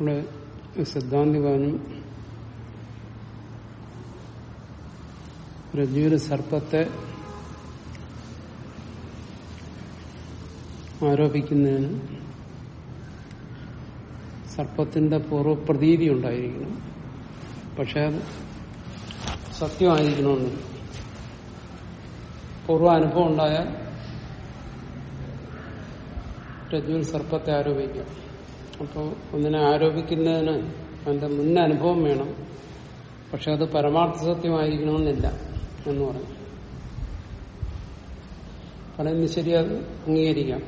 ഇവിടെ സിദ്ധാന്തി പറഞ്ഞു രജ്ജുവിന് സർപ്പത്തെ ആരോപിക്കുന്നതിന് സർപ്പത്തിന്റെ പൂർവപ്രതീതി ഉണ്ടായിരിക്കണം. പക്ഷെ അത് സത്യമായിരിക്കണമെന്ന് പൂർവ അനുഭവം ഉണ്ടായാൽ രജ്ജുവിൽ സർപ്പത്തെ ആരോപിക്കാം. അപ്പോൾ ഒന്നിനെ ആരോപിക്കുന്നതിന് അതിന്റെ മുൻ അനുഭവം വേണം. പക്ഷെ അത് പരമാർത്ഥ സത്യമായിരിക്കണമെന്നില്ല എന്ന് പറഞ്ഞു. പറയുന്നത് ശരി അത് അംഗീകരിക്കാം.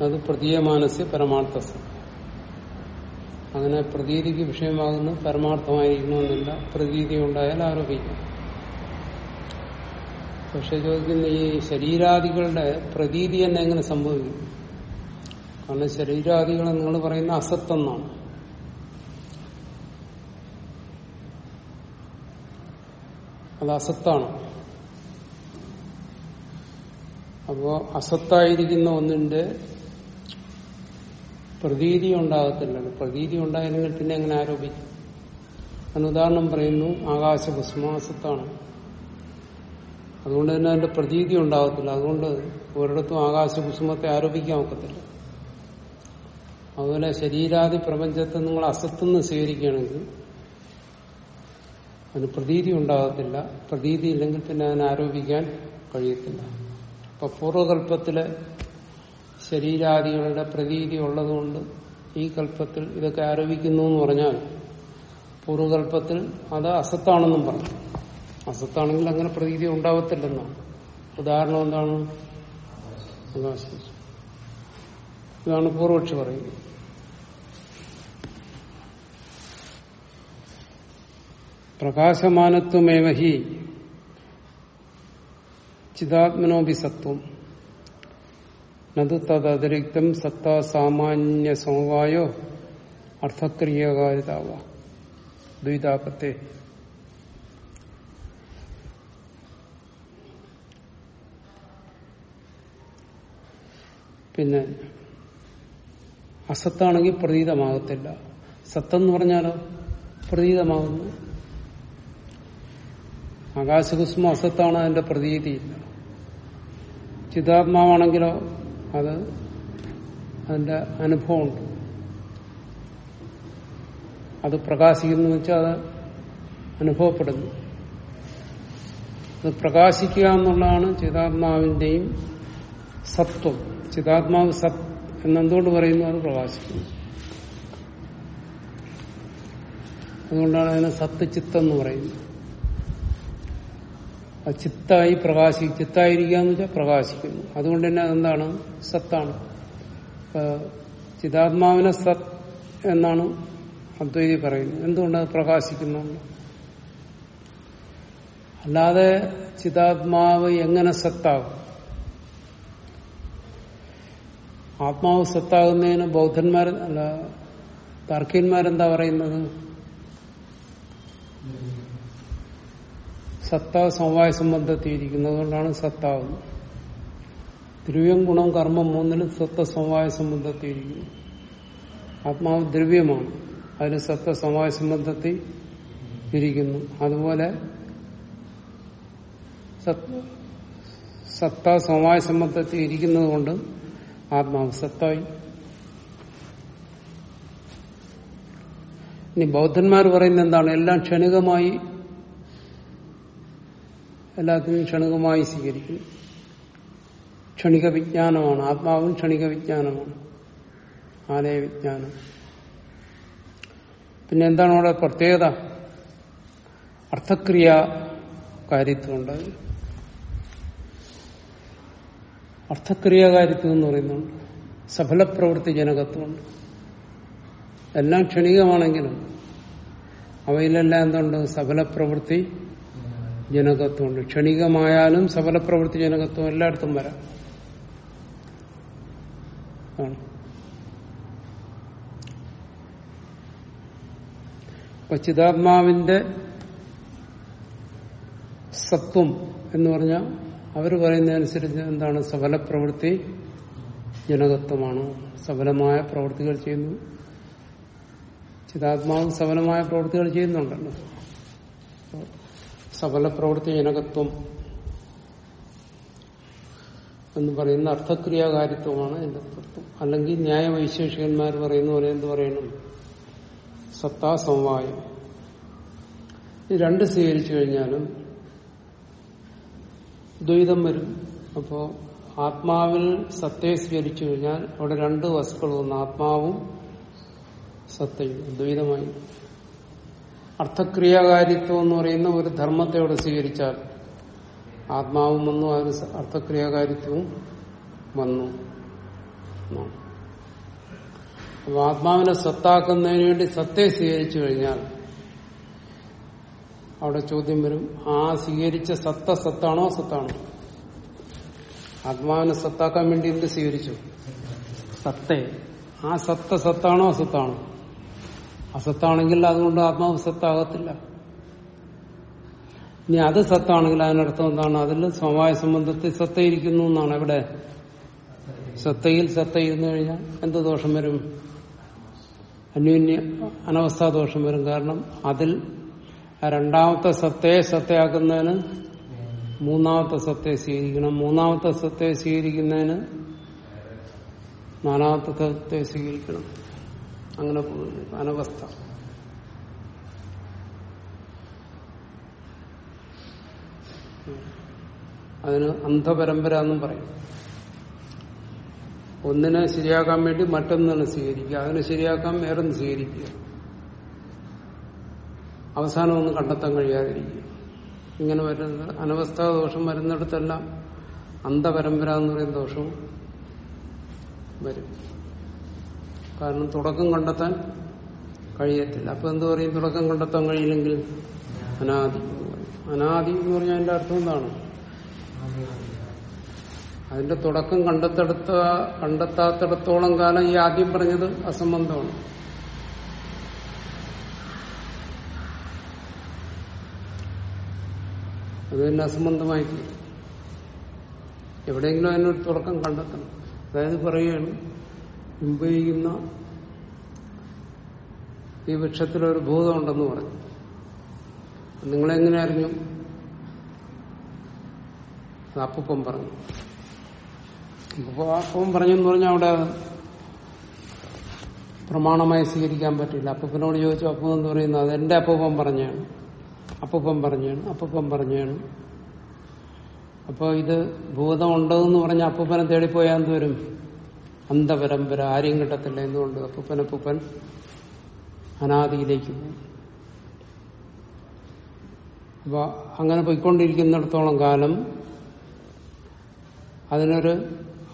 അത് പ്രതീയമാനസ്യ പരമാർത്ഥ അങ്ങനെ പ്രതീതിക്ക് വിഷയമാകുന്നത് പരമാർത്ഥമായിരിക്കണമെന്നില്ല. പ്രതീതി ഉണ്ടായാൽ ആരോപിക്കാം. പക്ഷെ ചോദിക്കുന്ന ഈ ശരീരാദികളുടെ പ്രതീതി തന്നെ എങ്ങനെ സംഭവിക്കും? കാരണം ശരീരാദികൾ നിങ്ങൾ പറയുന്ന അസത്തെന്നാണ്. അത് അസത്താണ്. അപ്പോ അസത്തായിരിക്കുന്ന ഒന്നിന്റെ പ്രതീതി ഉണ്ടാകത്തില്ലല്ലോ പ്രതീതി ഉണ്ടായിരുന്നെങ്കിൽ പിന്നെ എങ്ങനെ ആരോപിക്കും? അതിന് ഉദാഹരണം പറയുന്നു ആകാശഭസ്മ അസത്താണ്. അതുകൊണ്ട് തന്നെ അതിന്റെ പ്രതീതി ഉണ്ടാകത്തില്ല. അതുകൊണ്ട് ഒരിടത്തും ആകാശഭുസ്മത്തെ ആരോപിക്കാൻ ഒക്കത്തില്ല. അതുപോലെ ശരീരാദി പ്രപഞ്ചത്തെ നിങ്ങൾ അസത്തെന്ന് സ്വീകരിക്കുകയാണെങ്കിൽ അതിന് പ്രതീതി ഉണ്ടാകത്തില്ല. പ്രതീതി ഇല്ലെങ്കിൽ പിന്നെ അതിനെ ആരോപിക്കാൻ കഴിയത്തില്ല. അപ്പൊ പൂർവകല്പത്തിലെ ശരീരാദികളുടെ പ്രതീതി ഉള്ളതുകൊണ്ട് ഈ കല്പത്തിൽ ഇതൊക്കെ ആരോപിക്കുന്നു എന്ന് പറഞ്ഞാൽ പൂർവകല്പത്തിൽ അത് അസത്താണെന്നും പറഞ്ഞു. അസത്താണെങ്കിൽ അങ്ങനെ പ്രതീതി ഉണ്ടാവത്തില്ലെന്നാണ് ഉദാഹരണം എന്താണ്? ഇതാണ് പൂർവക്ഷി പറയുന്നത്. പ്രകാശമാനത്വമേവ ഹി ചിതാത്മനോപി സത്വം. നത് തദതിരിക്തം സത്താ സാമാന്യ സമവായോ അർത്ഥക്രിയകാരിതാവ. ദ്വിതാപത്തെ. പിന്നെ അസത്താണെങ്കിൽ പ്രതീതമാകത്തില്ല. സത്തെന്ന് പറഞ്ഞാലോ? പ്രതീതമാകുന്നു. ആകാശകുസ്മ അസത്താണ് അതിന്റെ പ്രതീതിയില്ല ചിതാത്മാവാണെങ്കിലോ അത് അതിന്റെ അനുഭവമുണ്ട്. അത് പ്രകാശിക്കുന്നു വെച്ചാൽ അത് അനുഭവപ്പെടുന്നു. അത് പ്രകാശിക്കുക എന്നുള്ളതാണ് ചിതാത്മാവിന്റെയും സത്വം. ചിതാത്മാവ് സത് എന്നെന്തുകൊണ്ട് പറയുന്നു? അത് പ്രകാശിക്കുന്നു. അതുകൊണ്ടാണ് അതിനെ സത്ത് ചിത്തം എന്ന് പറയുന്നത്. അത് ചിത്തായി പ്രകാശി ചിത്തായിരിക്കുക എന്ന് വെച്ചാൽ പ്രകാശിക്കുന്നു. അതുകൊണ്ട് തന്നെ അതെന്താണ്? സത്താണ്. ചിതാത്മാവിനെ സത് എന്നാണ് അദ്വൈതി പറയുന്നത്. എന്തുകൊണ്ടത് പ്രകാശിക്കുന്നു? അല്ലാതെ ചിതാത്മാവ് എങ്ങനെ സത്താകും? ആത്മാവ് സത്താകുന്നതിന് ബൗദ്ധന്മാർ അല്ല തർക്കന്മാരെന്താ പറയുന്നത്? സത്ത സമവായ സംബന്ധത്തിയിരിക്കുന്നത് കൊണ്ടാണ് സത്താവ്. ദ്രവ്യം ഗുണം കർമ്മം മൂന്നിലും സത്ത സമവായ സംബന്ധത്തിയിരിക്കുന്നു ആത്മാവ് ദ്രവ്യമാണ്. അതിന് സത്ത സമവായ സംബന്ധത്തിൽ ഇരിക്കുന്നു. അതുപോലെ സത്ത സമവായ സംബന്ധത്തിൽ ഇരിക്കുന്നത് കൊണ്ട് ആത്മാവ് സത്തായി. ഇനി ബൗദ്ധന്മാർ പറയുന്നത് എന്താണ്? എല്ലാം ക്ഷണികമായി എല്ലാത്തിനും ക്ഷണികമായി സ്വീകരിക്കുന്നു. ക്ഷണിക വിജ്ഞാനമാണ് ആത്മാവും ക്ഷണിക വിജ്ഞാനമാണ് ആലയ വിജ്ഞാനം. പിന്നെ എന്താണ് അവിടെ പ്രത്യേകത? അർത്ഥക്രിയ കാര്യത്വമുണ്ട് അർത്ഥക്രിയാകാരിത്വം എന്ന് പറയുന്നുണ്ട്. സഫലപ്രവൃത്തി ജനകത്വമുണ്ട്. എല്ലാം ക്ഷണികമാണെങ്കിലും അവയിലെല്ലാം എന്തുണ്ട്? സഫലപ്രവൃത്തി ജനകത്വമുണ്ട്. ക്ഷണികമായാലും സഫലപ്രവൃത്തി ജനകത്വം എല്ലായിടത്തും വരാം. അപ്പൊ ചിതാത്മാവിന്റെ സത്വം എന്ന് പറഞ്ഞാൽ അവർ പറയുന്നതനുസരിച്ച് എന്താണ്? സഫലപ്രവൃത്തി ജനകത്വമാണ്. സഫലമായ പ്രവൃത്തികൾ ചെയ്യുന്നു. ചിതാത്മാവ് സഫലമായ പ്രവൃത്തികൾ ചെയ്യുന്നുണ്ടല്ലോ. സഫല പ്രവൃത്തി ജനകത്വം എന്ന് പറയുന്ന അർത്ഥക്രിയാകാരിത്വമാണ് എന്റെ തത്വം അല്ലെങ്കിൽ ന്യായവൈശേഷികന്മാർ പറയുന്ന പോലെ എന്ത് പറയണം? സത്താ സമവായം ഇത് രണ്ട് സ്വീകരിച്ചു കഴിഞ്ഞാലും ദ്വൈതം വരും. അപ്പോ ആത്മാവിൽ സത്തയെ സ്വീകരിച്ചു കഴിഞ്ഞാൽ അവിടെ രണ്ട് വസ്തുക്കൾ വന്നു. ആത്മാവും സത്തയും ദ്വൈതമായി അർത്ഥക്രിയാകാരിത്വം എന്ന് പറയുന്ന ഒരു ധർമ്മത്തെ അവിടെ സ്വീകരിച്ചാൽ ആത്മാവും വന്നു അതിന് അർത്ഥക്രിയാകാരിത്വവും വന്നു. അപ്പൊ ആത്മാവിനെ സത്താക്കുന്നതിന് വേണ്ടി സത്തയെ സ്വീകരിച്ചു കഴിഞ്ഞാൽ അവിടെ ചോദ്യം വരും ആ സ്വീകരിച്ച സത്ത സത്താണോ സത്താണോ? ആത്മാവിനെ സത്താക്കാൻ വേണ്ടി എന്ത് സ്വീകരിച്ചു? സത്തെ. ആ സത്ത സത്താണോ അസത്താണോ അസത്താണെങ്കിൽ അതുകൊണ്ട് ആത്മാവ് സത്താകത്തില്ല ഇനി അത് സത്താണെങ്കിൽ അതിനർത്ഥം എന്താണ്? അതിൽ സമവായ സംബന്ധത്തിൽ സത്തയിരിക്കുന്നു എന്നാണ്. എവിടെ? സത്തയിൽ സത്തയിരുന്നു കഴിഞ്ഞാൽ എന്ത് ദോഷം വരും? അന്യോന്യ അനവസ്ഥാ ദോഷം വരും. കാരണം അതിൽ രണ്ടാമത്തെ സത്തയെ സത്തയാക്കുന്നതിന് മൂന്നാമത്തെ സത്തയെ സ്വീകരിക്കണം. മൂന്നാമത്തെ സത്തയെ സ്വീകരിക്കുന്നതിന് നാലാമത്തെ സത്തയെ സ്വീകരിക്കണം. അങ്ങനെ പോകുന്നു അനവസ്ഥ. അതിന് അന്ധപരമ്പര എന്നും പറയും. ഒന്നിനെ ശരിയാക്കാൻ വേണ്ടി മറ്റൊന്നാണ് സ്വീകരിക്കുക. അതിനെ ശരിയാക്കാൻ വേറൊന്ന് സ്വീകരിക്കുക. അവസാനം ഒന്നും കണ്ടെത്താൻ കഴിയാതിരിക്കുക. ഇങ്ങനെ വരുന്ന അനവസ്ഥാ ദോഷം വരുന്നിടത്തെല്ലാം അന്ധപരമ്പര എന്ന് പറയുന്ന ദോഷവും വരും. കാരണം തുടക്കം കണ്ടെത്താൻ കഴിയത്തില്ല. അപ്പൊ എന്ത് പറയും? തുടക്കം കണ്ടെത്താൻ കഴിയില്ലെങ്കിൽ അനാദി അനാദി എന്ന് പറഞ്ഞാൽ അതിന്റെ അർത്ഥം എന്താണ്? അതിന്റെ തുടക്കം കണ്ടെത്തെടുത്ത കണ്ടെത്താത്തിടത്തോളം കാലം ഈ ആദ്യം പറഞ്ഞത് അസംബന്ധമാണ്. അത് തന്നെ അസംബന്ധമായി. എവിടെയെങ്കിലും അതിനൊരു തുടക്കം കണ്ടെത്തണം. അതായത് പറയുകയാണ് മുമ്പയിരിക്കുന്ന ഈ വൃക്ഷത്തിലൊരു ഭൂതമുണ്ടെന്ന് പറഞ്ഞു. നിങ്ങളെങ്ങനെ അറിഞ്ഞു അപ്പം പറഞ്ഞു. അപ്പം പറഞ്ഞു എന്ന് പറഞ്ഞാൽ അവിടെ പ്രമാണമായി സ്വീകരിക്കാൻ പറ്റില്ല. അപ്പൂപ്പനോട് ചോദിച്ചു അപ്പം എന്ന് പറയുന്നത് അത് എന്റെ അപ്പം പറഞ്ഞാണ്. അപ്പം പറഞ്ഞാണ് അപ്പം പറഞ്ഞാണ്. അപ്പൊ ഇത് ഭൂതമുണ്ടെന്ന് പറഞ്ഞ അപ്പൂപ്പനെ തേടിപ്പോയാൽ എന്ത് വരും? അന്ധപരമ്പര ആരെയും കിട്ടത്തില്ല എന്തുകൊണ്ട്? അപ്പൂപ്പൻ അനാദിയിലേക്ക് പോകും അപ്പൊ അങ്ങനെ പോയിക്കൊണ്ടിരിക്കുന്നിടത്തോളം കാലം അതിനൊരു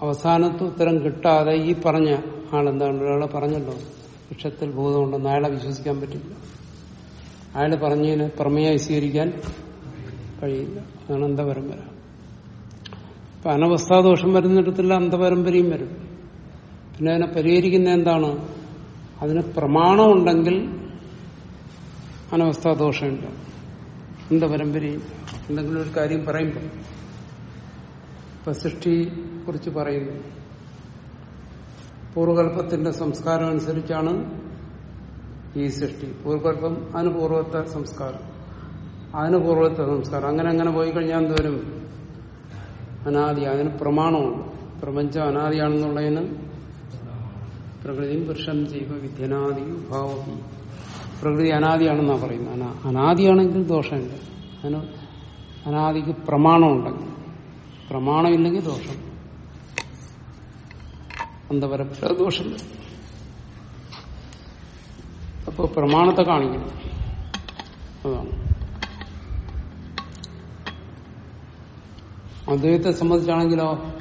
അവസാനത്ത് ഉത്തരം കിട്ടാതെ ഈ പറഞ്ഞ ആളെന്താണ്? ഒരാളെ പറഞ്ഞല്ലോ വൃക്ഷത്തിൽ ഭൂതമുണ്ടെന്ന്. അയാളെ വിശ്വസിക്കാൻ പറ്റില്ല. അയാൾ പറഞ്ഞതിന് പ്രമേയായി സ്വീകരിക്കാൻ കഴിയില്ല. അതാണ് അന്ധപരമ്പര. അപ്പൊ അനവസ്ഥാദോഷം വരുന്നിടത്തില്ല അന്ധപരമ്പരയും വരും. പിന്നെ അതിനെ പരിഹരിക്കുന്ന എന്താണ്? അതിന് പ്രമാണമുണ്ടെങ്കിൽ അനവസ്ഥാദോഷമില്ല പരമ്പരയും എന്തെങ്കിലും ഒരു കാര്യം പറയുമ്പോൾ ഇപ്പൊ സൃഷ്ടിയെ കുറിച്ച് പറയുന്നു. പൂർവകല്പത്തിന്റെ സംസ്കാരം അനുസരിച്ചാണ് ഈ സൃഷ്ടി. പൂർവകല്പം അനുപൂർവത്തെ സംസ്കാരം. അതിനുപൂർവത്തെ സംസ്കാരം. അങ്ങനെ അങ്ങനെ പോയി കഴിഞ്ഞാൽ എന്തോരും അനാദി അതിന് പ്രമാണമുണ്ട്. പ്രപഞ്ചം അനാദിയാണെന്നുള്ളതിന് പ്രകൃതിയും പുരുഷൻ ജീവ വിദ്യനാദി ഭാവി പ്രകൃതി അനാദിയാണെന്നാണ് പറയുന്നത്. അനാ അനാദിയാണെങ്കിൽ ദോഷമുണ്ട് അതിന് അനാദിക്ക് പ്രമാണമുണ്ടെങ്കിൽ. പ്രമാണമില്ലെങ്കിൽ ദോഷം. അന്ധപരപ്പെട്ട ദോഷം അപ്പോൾ പ്രമാണത്തെ കാണിക്കണം. അതാണ്. അദ്വൈതത്തെ സംബന്ധിച്ചാണെങ്കിലോ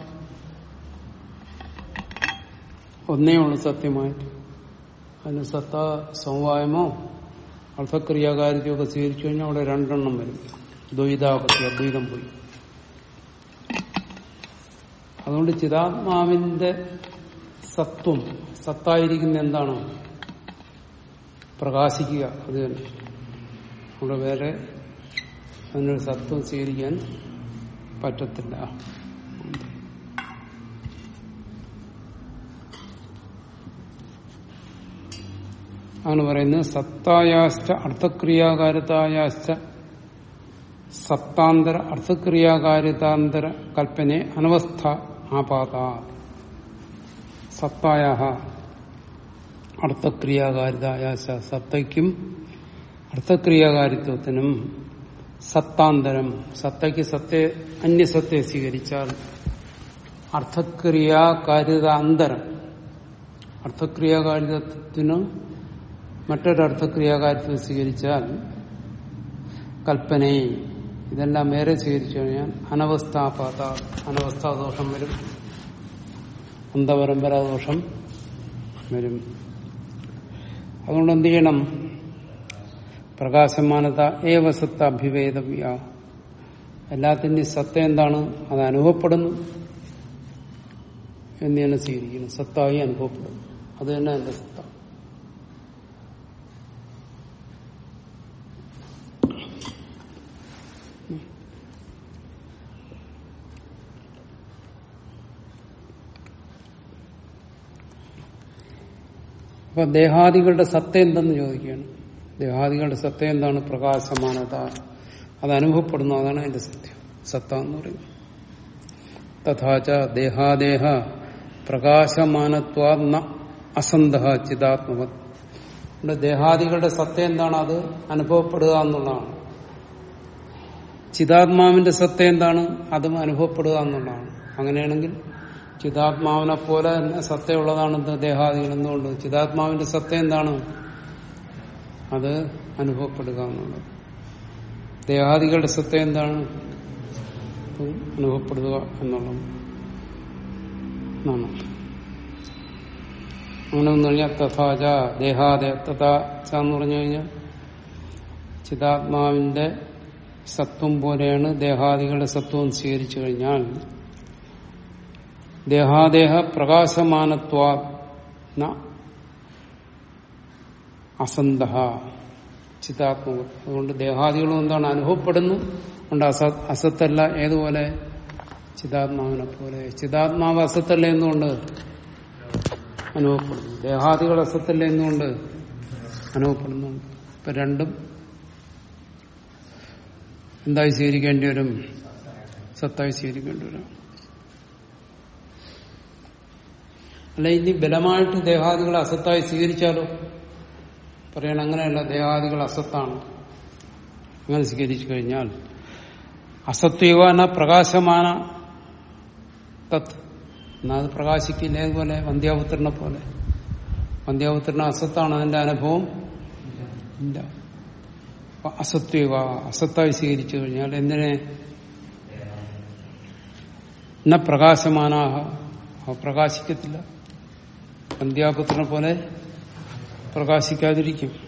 ഒന്നേ ഉള്ളു സത്യമായിട്ട്. അതിന് സത്ത സമവായമോ അർത്ഥക്രിയാകാരിത്യമൊക്കെ സ്വീകരിച്ചു കഴിഞ്ഞാൽ അവിടെ രണ്ടെണ്ണം വരും. ദ്വൈതാപത്തി അദ്വൈതം പോയി. അതുകൊണ്ട് ചിതാത്മാവിന്റെ സത്വം സത്തായിരിക്കുന്ന എന്താണ്? പ്രകാശിക്കുക അത് തന്നെ. അവിടെ വേറെ അതിനൊരു സത്വം സ്വീകരിക്കാൻ പറ്റത്തില്ല. ആണ് പറയുന്നത് സത്തായാശ്ച അർത്ഥക്രിയാകാരിതായാശ്ച സത്താന്തര അർത്ഥക്രിയാകാരിതാന്തര കൽപ്പനെ അനവസ്ഥ ആപാത. സത്തായ അർത്ഥക്രിയാകാരിതായാശ സത്തയ്ക്കും അർത്ഥക്രിയാകാരിത്വത്തിനും സത്താന്തരം സത്തയ്ക്ക് സത്യ അന്യസത്തെ സ്വീകരിച്ചാൽ അർത്ഥക്രിയാകാരിതാന്തരം അർത്ഥക്രിയാകാരിത്വത്തിന് മറ്റൊരർത്ഥക്രിയാകാരിത്വം സ്വീകരിച്ചാൽ കൽപ്പനയെ ഇതെല്ലാം വേറെ സ്വീകരിച്ചു കഴിഞ്ഞാൽ അനവസ്ഥാപാത അനവസ്ഥാദോഷം വരും. അന്ധപരമ്പരാദോഷം വരും. അതുകൊണ്ട് എന്ത് ചെയ്യണം? പ്രകാശമാനത ഏവ സത്ത അഭിവേദവ്യ. എല്ലാത്തിന്റെയും സത്ത എന്താണ്? അത് അനുഭവപ്പെടുന്നു. എന്ന് തന്നെ സ്വീകരിക്കുന്നു സത്തായി അനുഭവപ്പെടുന്നു. അത് തന്നെ എന്റെ സത്ത അപ്പൊ ദേഹാദികളുടെ സത്ത എന്തെന്ന് ചോദിക്കുകയാണ്? ദേഹാദികളുടെ സത്ത എന്താണ്? പ്രകാശമാനത അത് അനുഭവപ്പെടുന്നു. അതാണ് അതിന്റെ സത്യം. സത്ത എന്ന് പറയുന്നത്. തഥാച ദേഹാദേഹ പ്രകാശമാനത്വാ അസന്ത ഇവിടെ ദേഹാദികളുടെ സത്ത എന്താണ്? അത് അനുഭവപ്പെടുക എന്നുള്ളതാണ്. ചിതാത്മാവിന്റെ സത്ത എന്താണ്? അതും അനുഭവപ്പെടുക എന്നുള്ളതാണ്. അങ്ങനെയാണെങ്കിൽ ചിതാത്മാവിനെ പോലെ തന്നെ സത്തയുള്ളതാണ് ദേഹാദികൾ എന്തുകൊണ്ട് ചിതാത്മാവിന്റെ സത്ത എന്താണ്? അത് അനുഭവപ്പെടുക എന്നുള്ളത്. ദേഹാദികളുടെ സത്ത എന്താണ്? അനുഭവപ്പെടുക എന്നുള്ളത്. എന്നാണ് അങ്ങനെ വന്നു കഴിഞ്ഞാൽ തഥാച ദേഹാദേ തഥാച എന്ന് പറഞ്ഞു കഴിഞ്ഞാൽ ചിതാത്മാവിന്റെ സത്വം പോലെയാണ് ദേഹാദികളുടെ സത്വം സ്വീകരിച്ചു കഴിഞ്ഞാൽ ദേഹാദേഹ പ്രകാശമാനത്വാ അസന്ത ചിതാത്മക. അതുകൊണ്ട് ദേഹാദികളും എന്താണ്? അനുഭവപ്പെടുന്നു. അതുകൊണ്ട് അസ അസത്തല്ല ഏതുപോലെ? ചിതാത്മാവിനെ പോലെ. ചിതാത്മാവ് അസത്തല്ല എന്നുകൊണ്ട് അനുഭവപ്പെടുന്നു. ദേഹാദികൾ അസത്തല്ല എന്നുകൊണ്ട് അനുഭവപ്പെടുന്നു. ഇപ്പൊ രണ്ടും എന്തായി സ്വീകരിക്കേണ്ടി വരും? സത്തായി സ്വീകരിക്കേണ്ടി വരും. അല്ല ഇനി ബലമായിട്ട് ദേഹാദികൾ അസത്തായി സ്വീകരിച്ചാലോ? പറയണം അങ്ങനെയല്ല ദേഹാദികൾ അസത്താണ്. അങ്ങനെ സ്വീകരിച്ചു കഴിഞ്ഞാൽ അസത്വന പ്രകാശമാന തത്. എന്നാൽ അത് പ്രകാശിക്കില്ല അതുപോലെ വന്ധ്യാപുത്രനെ പോലെ. വന്ധ്യാപുത്രന് അസത്താണ് അതിന്റെ അനുഭവം ഇല്ല. അസത്വ അസത്തായി സ്വീകരിച്ചു കഴിഞ്ഞാൽ എന്തിനെ? ന പ്രകാശമാനാഹ. പ്രകാശിക്കത്തില്ല. വന്ധ്യാപുത്രനെ പോലെ പ്രകാശിക്കാതിരിക്കും.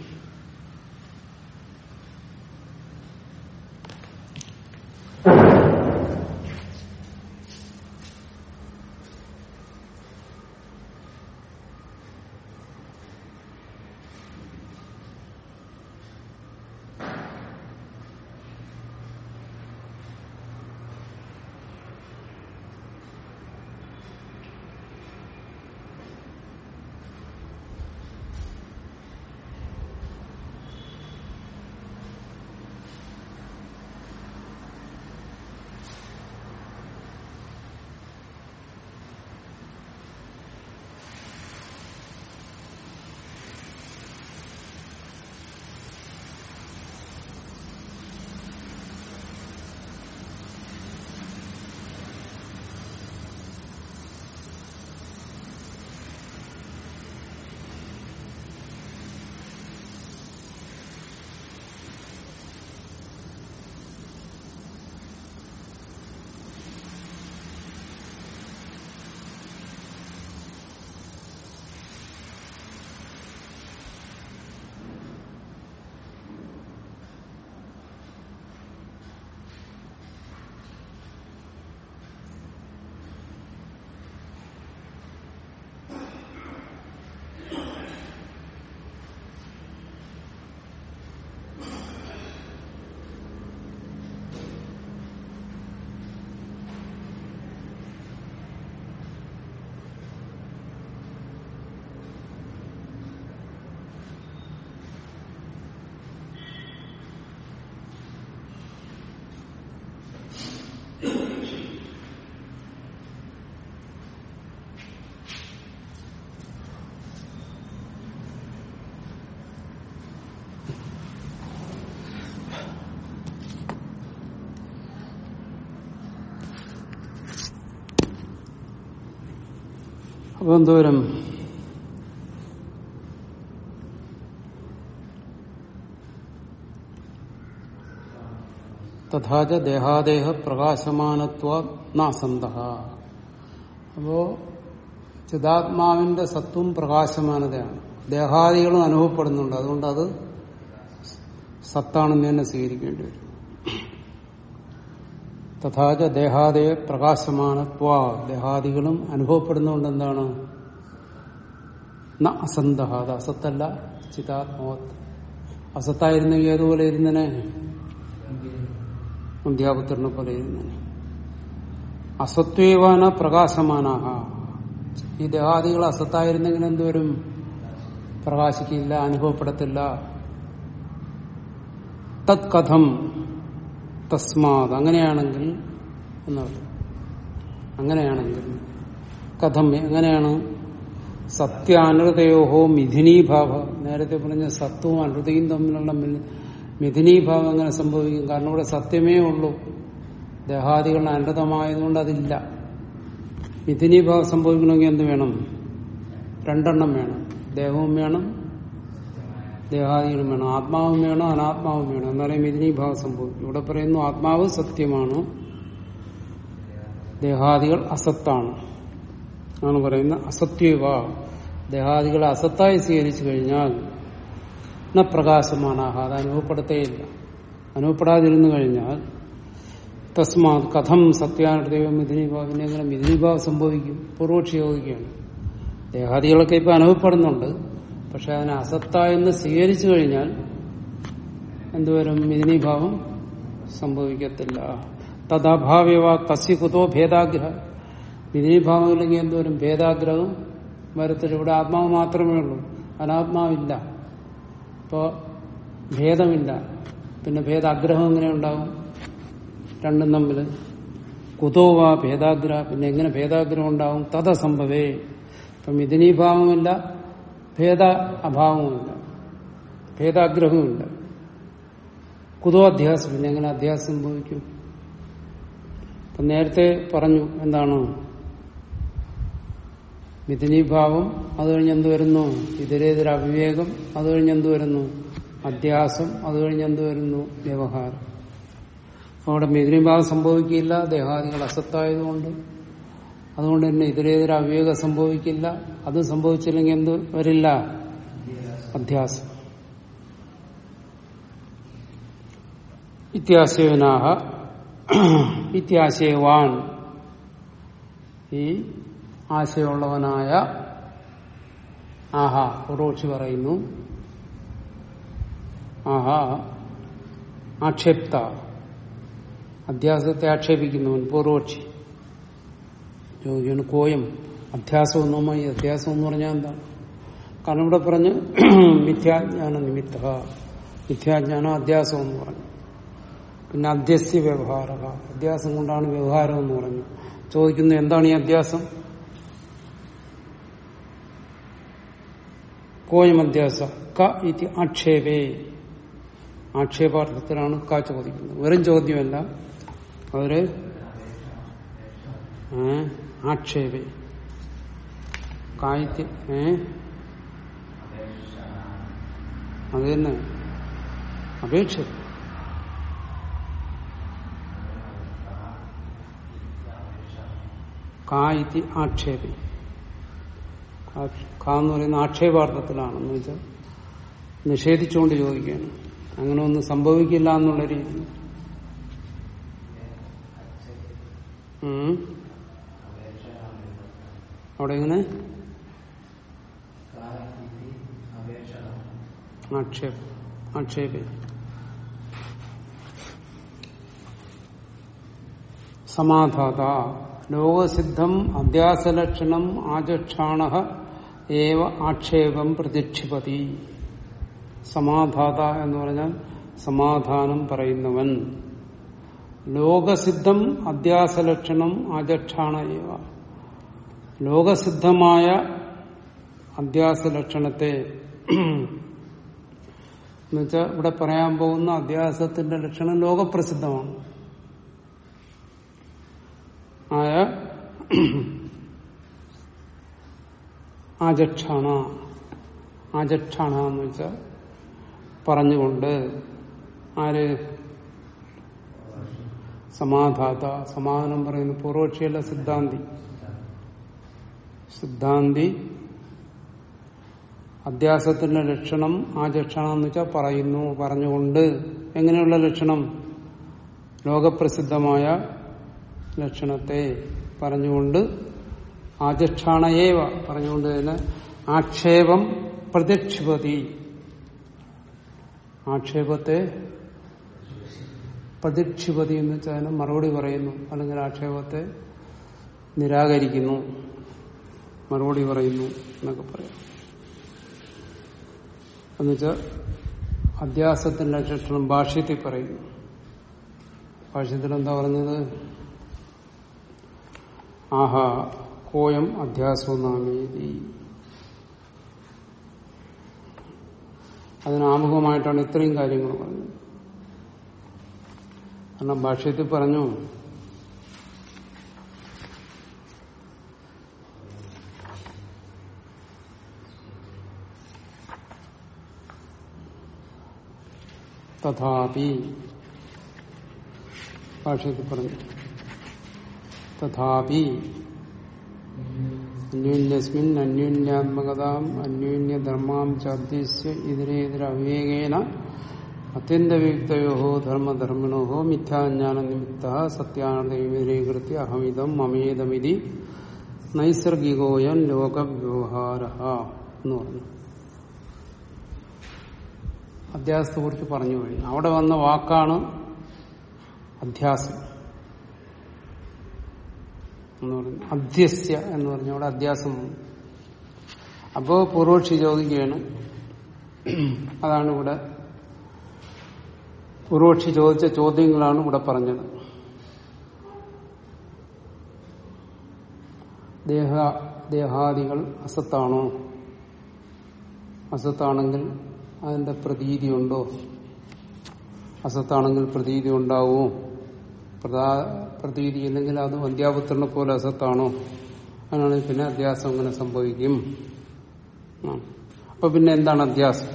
അപ്പൊ എന്തോരം തഥാച ദേഹാദേഹ പ്രകാശമാനത്വ നാസന്ത അപ്പോ ചിതാത്മാവിന്റെ സത്വം പ്രകാശമാനതയാണ്. ദേഹാദികളും അനുഭവപ്പെടുന്നുണ്ട്. അതുകൊണ്ട് അത് സത്താണെന്ന് തന്നെ സ്വീകരിക്കേണ്ടി വരും. തഥാച ദേഹാദയ ത്വാ. ദേഹാദികളും അനുഭവപ്പെടുന്നതുകൊണ്ട് എന്താണ് ന അസന്ത അത് അസത്തല്ല ചിതാത്മവത്. അസത്തായിരുന്നെങ്കിൽ ഏതുപോലെ ഇരുന്നനെ? അധ്യാപുത്രനെ പോലെ ഇരുന്നനെ. അസത്വേവാന പ്രകാശമാനാഹ. ഈ ദേഹാദികൾ അസത്തായിരുന്നെങ്കിൽ എന്തുവരും? പ്രകാശിക്കില്ല അനുഭവപ്പെടത്തില്ല. തത് കഥം തസ്മാത്. അങ്ങനെയാണെങ്കിൽ എന്നർത്ഥം അങ്ങനെയാണെങ്കിൽ കഥം എങ്ങനെയാണ് സത്യാനൃതയോഹോ മിഥുനീഭാവ. നേരത്തെ പറഞ്ഞ സത്വവും അനൃതയും തമ്മിലുള്ള മിഥുനീഭാവം എങ്ങനെ സംഭവിക്കും. കാരണം ഇവിടെ സത്യമേ ഉള്ളൂ. ദേഹാദികൾ അനൃതമായതുകൊണ്ട് അതില്ല. മിഥുനീഭാവം സംഭവിക്കണമെങ്കിൽ എന്ത് വേണം? രണ്ടെണ്ണം വേണം. ദേഹവും വേണം ദേഹാദികളും വേണം ആത്മാവും വേണം അനാത്മാവും വേണം. എന്നാലേ മിഥുനീഭാവം സംഭവിക്കും. ഇവിടെ പറയുന്നു ആത്മാവ് സത്യമാണ്. ദേഹാദികൾ അസത്താണ്. ആണ് പറയുന്നത് അസത്യവ. ദേഹാദികളെ അസത്തായി സ്വീകരിച്ചു കഴിഞ്ഞാൽ ന അത് അനുഭവപ്പെടുത്തേയില്ല. അനുഭവപ്പെടാതിരുന്നു കഴിഞ്ഞാൽ തസ്മാ കഥം സത്യാനുദൈവം മിഥുനീഭാവിനെ എങ്ങനെ മിഥുനീഭാവം സംഭവിക്കും? പൂർവക്ഷി യോഗിക്കുകയാണ്. ദേഹാദികളൊക്കെ ഇപ്പൊ അനുഭവപ്പെടുന്നുണ്ട്. പക്ഷെ അതിനെ അസത്തായെന്ന് സ്വീകരിച്ചു കഴിഞ്ഞാൽ എന്തുവരും മിഥിനീഭാവം സംഭവിക്കത്തില്ല. തഥാഭാവ്യവ തസ്യ കുതോ ഭേദാഗ്രഹ. മിഥിനീഭാവം ഇല്ലെങ്കിൽ എന്തുവരും ഭേദാഗ്രഹം വരത്തില്ല. ഇവിടെ ആത്മാവ് മാത്രമേ ഉള്ളൂ. അനാത്മാവില്ല. ഇപ്പോ ഭേദമില്ല. പിന്നെ ഭേദാഗ്രഹം എങ്ങനെ ഉണ്ടാവും? രണ്ടും തമ്മിൽ കുതോവ ഭേദാഗ്രഹ. പിന്നെ എങ്ങനെ ഭേദാഗ്രഹം ഉണ്ടാവും? തഥ സംഭവേ ഇപ്പം മിഥുനീഭാവമില്ല. ഭേദ അഭാവമില്ല ഭേദാഗ്രഹവുമില്ല കുതോ അധ്യാസം. പിന്നെ എങ്ങനെ അധ്യാസം സംഭവിക്കും? ഇപ്പം നേരത്തെ പറഞ്ഞു എന്താണ്? മിഥുനീഭാവം അത് കഴിഞ്ഞ് എന്ത് വരുന്നു? ഇതരേതര അവിവേകം അത് കഴിഞ്ഞ് എന്ത് വരുന്നു? അധ്യാസം അത് കഴിഞ്ഞ് എന്ത് വരുന്നു? വ്യവഹാരം. അവിടെ മിഥുനീഭാവം സംഭവിക്കില്ല ദേഹാദികൾ അസത്തായതുകൊണ്ട് അതുകൊണ്ട് തന്നെ ഇതിലേതൊരു അവിവേകം സംഭവിക്കില്ല അത് സംഭവിച്ചില്ലെങ്കിൽ എന്ത് വരില്ല? അധ്യാസം. ഇത്യാശയനാഹ ഇത്യാശയവാൻ ഈ ആശയമുള്ളവനായ ആഹാ ഉറോക്ഷി പറയുന്നു. ആഹാ ആക്ഷേപ്ത. അധ്യാസത്തെ ആക്ഷേപിക്കുന്നവൻ പൂർവക്ഷി ചോദിക്കാണ് കോയം അധ്യാസം ഒന്നുമായി അധ്യാസം എന്ന് പറഞ്ഞാൽ എന്താ? കാരണം ഇവിടെ പറഞ്ഞ് മിഥ്യാജ്ഞാന നിമിത്ത മിഥ്യാജ്ഞാന അധ്യാസം എന്ന് പറഞ്ഞു. പിന്നെ അധ്യസ്യ വ്യവഹാര അധ്യാസം കൊണ്ടാണ് വ്യവഹാരം എന്ന് പറഞ്ഞു. ചോദിക്കുന്നു എന്താണ് ഈ അധ്യാസം? കോയം അധ്യാസ ക ഇതി ആക്ഷേപേ. ആക്ഷേപാർത്ഥത്തിലാണ് ക ചോദിക്കുന്നത്. വെറും ചോദ്യമല്ല. അവർ ഏ? ആക്ഷേപേ. കായ്ക്ക് ഏ? അത് തന്നെ അപേക്ഷ കായ്ക്ക് ആക്ഷേപി. കാ എന്ന് പറയുന്ന ആക്ഷേപാർത്ഥത്തിലാണെന്ന് വെച്ചാൽ നിഷേധിച്ചുകൊണ്ട് ചോദിക്കുകയാണ്. അങ്ങനെ ഒന്നും സംഭവിക്കില്ല എന്നുള്ള രീതി. അവിടെ എങ്ങനെ? സമാധാത ലോകസിദ്ധം അധ്യാസലക്ഷണം ആചക്ഷാണ ഏവ ആക്ഷേപം പ്രതിക്ഷിപതി സമാധാത എന്ന് പറഞ്ഞാൽ സമാധാനം പറയുന്നവൻ. ലോകസിദ്ധം അധ്യാസലക്ഷണം ആചക്ഷാണ ഏവ. ലോകസിദ്ധമായ അധ്യാസലക്ഷണത്തെ എന്നുവെച്ചാൽ ഇവിടെ പറയാൻ പോകുന്ന അധ്യാസത്തിന്റെ ലക്ഷണം ലോകപ്രസിദ്ധമാണ്. ആയ ആചക്ഷണ ആചക്ഷണ എന്ന് വെച്ചാൽ പറഞ്ഞുകൊണ്ട് ആര്? സമാധാത സമാധാനം പറയുന്നു പൂർവക്ഷിയല്ല സിദ്ധാന്തി. സിദ്ധാന്തി അധ്യാസത്തിന്റെ ലക്ഷണം ആ ലക്ഷണം എന്ന് വെച്ചാൽ പറയുന്നു പറഞ്ഞുകൊണ്ട്. എങ്ങനെയുള്ള ലക്ഷണം? ലോകപ്രസിദ്ധമായ ലക്ഷണത്തെ പറഞ്ഞുകൊണ്ട്. ആചക്ഷാണയേവ പറഞ്ഞുകൊണ്ട് തന്നെ ആക്ഷേപം പ്രതിക്ഷിപതി ആക്ഷേപത്തെ പ്രതിക്ഷിപതി എന്ന് വെച്ചാൽ മറുപടി പറയുന്നു. അല്ലെങ്കിൽ ആക്ഷേപത്തെ നിരാകരിക്കുന്നു. മറുപടി പറയുന്നു എന്നൊക്കെ പറയാം. എന്നുവെച്ചാൽ അധ്യാസത്തിന്റെ ലക്ഷണം ഭാഷ്യത്തിൽ പറയുന്നു. ഭാഷ്യത്തിൽ എന്താ പറഞ്ഞത്? ആഹാ കോയം അധ്യാസോ നാമീതി. അതിനാമുഖമായിട്ടാണ് ഇത്രയും കാര്യങ്ങൾ പറഞ്ഞത്. കാരണം ഭാഷ്യത്തിൽ പറഞ്ഞു തഥാപി ഭാഷ്യത്തിൽ പറഞ്ഞു തഥാപി അന്യോന്യസ്മിൻ അന്യോന്യാത്മകതാം അന്യോന്യധർമാം ചാദ്യസ്യ ഇതിരേതര അവിവേകേന അത്യന്തവിയുക്തയോ ധർമ്മധർമ്മിണോ മിഥ്യാജ്ഞാന നിമിത്ത സത്യാനന്ദവിവരീകൃത്യ അഹമിതം മമേതമിതി നൈസർഗികോയൻ ലോകവ്യവഹാര എന്ന് പറഞ്ഞു അധ്യാസത്തെ കുറിച്ച് പറഞ്ഞു കഴിഞ്ഞു അവിടെ വന്ന വാക്കാണ് അധ്യാസം. എന്ന് പറഞ്ഞു. അധ്യസ്യ എന്ന് പറഞ്ഞു. അവിടെ അധ്യാസം വന്നു. അപ്പോ പൂർവക്ഷി ചോദിക്കുകയാണ്. അതാണ് ഇവിടെ പൂർവക്ഷി ചോദിച്ച ചോദ്യങ്ങളാണ് ഇവിടെ പറഞ്ഞത്. ദേഹ ദേഹാദികൾ അസത്താണോ? അസത്താണെങ്കിൽ അതിന്റെ പ്രതീതി ഉണ്ടോ? അസത്താണെങ്കിൽ പ്രതീതി ഉണ്ടാവുമോ പ്രതീതി ഇല്ലെങ്കിൽ അത് വന്ധ്യാപുത്രനെ പോലെ അസത്താണോ? അങ്ങനെയാണെങ്കിൽ പിന്നെ അധ്യാസം അങ്ങനെ സംഭവിക്കും. അപ്പൊ പിന്നെ എന്താണ് അധ്യാസം?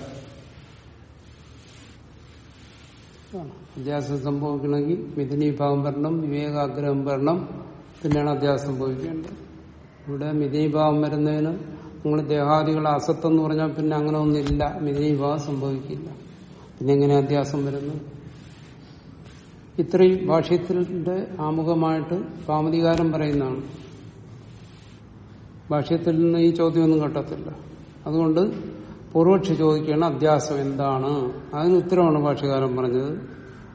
അധ്യാസം സംഭവിക്കണമെങ്കിൽ മിഥുനീഭാവം വരണം വിവേകാഗ്രഹം വരണം. പിന്നെയാണ് അധ്യാസം സംഭവിക്കേണ്ടത്. ഇവിടെ മിഥുനീഭാവം വരുന്നതിന് നിങ്ങൾ ദേഹാദികളെ അസത്തെന്ന് പറഞ്ഞാൽ പിന്നെ അങ്ങനെ ഒന്നില്ല മിനിവ സംഭവിക്കില്ല. പിന്നെ എങ്ങനെ അധ്യാസം വരുന്നു? ഇത്രയും ഭാഷ്യത്തിന്റെ ആമുഖമായിട്ട് കാമതികാരം പറയുന്നതാണ്. ഭാഷ്യത്തിൽ നിന്ന് ഈ ചോദ്യമൊന്നും കേട്ടത്തില്ല അതുകൊണ്ട് പൂർവക്ഷി ചോദിക്കുകയാണ് അധ്യാസം എന്താണ്? അതിന് ഉത്തരമാണ് ഭാഷ്യകാരം പറഞ്ഞത്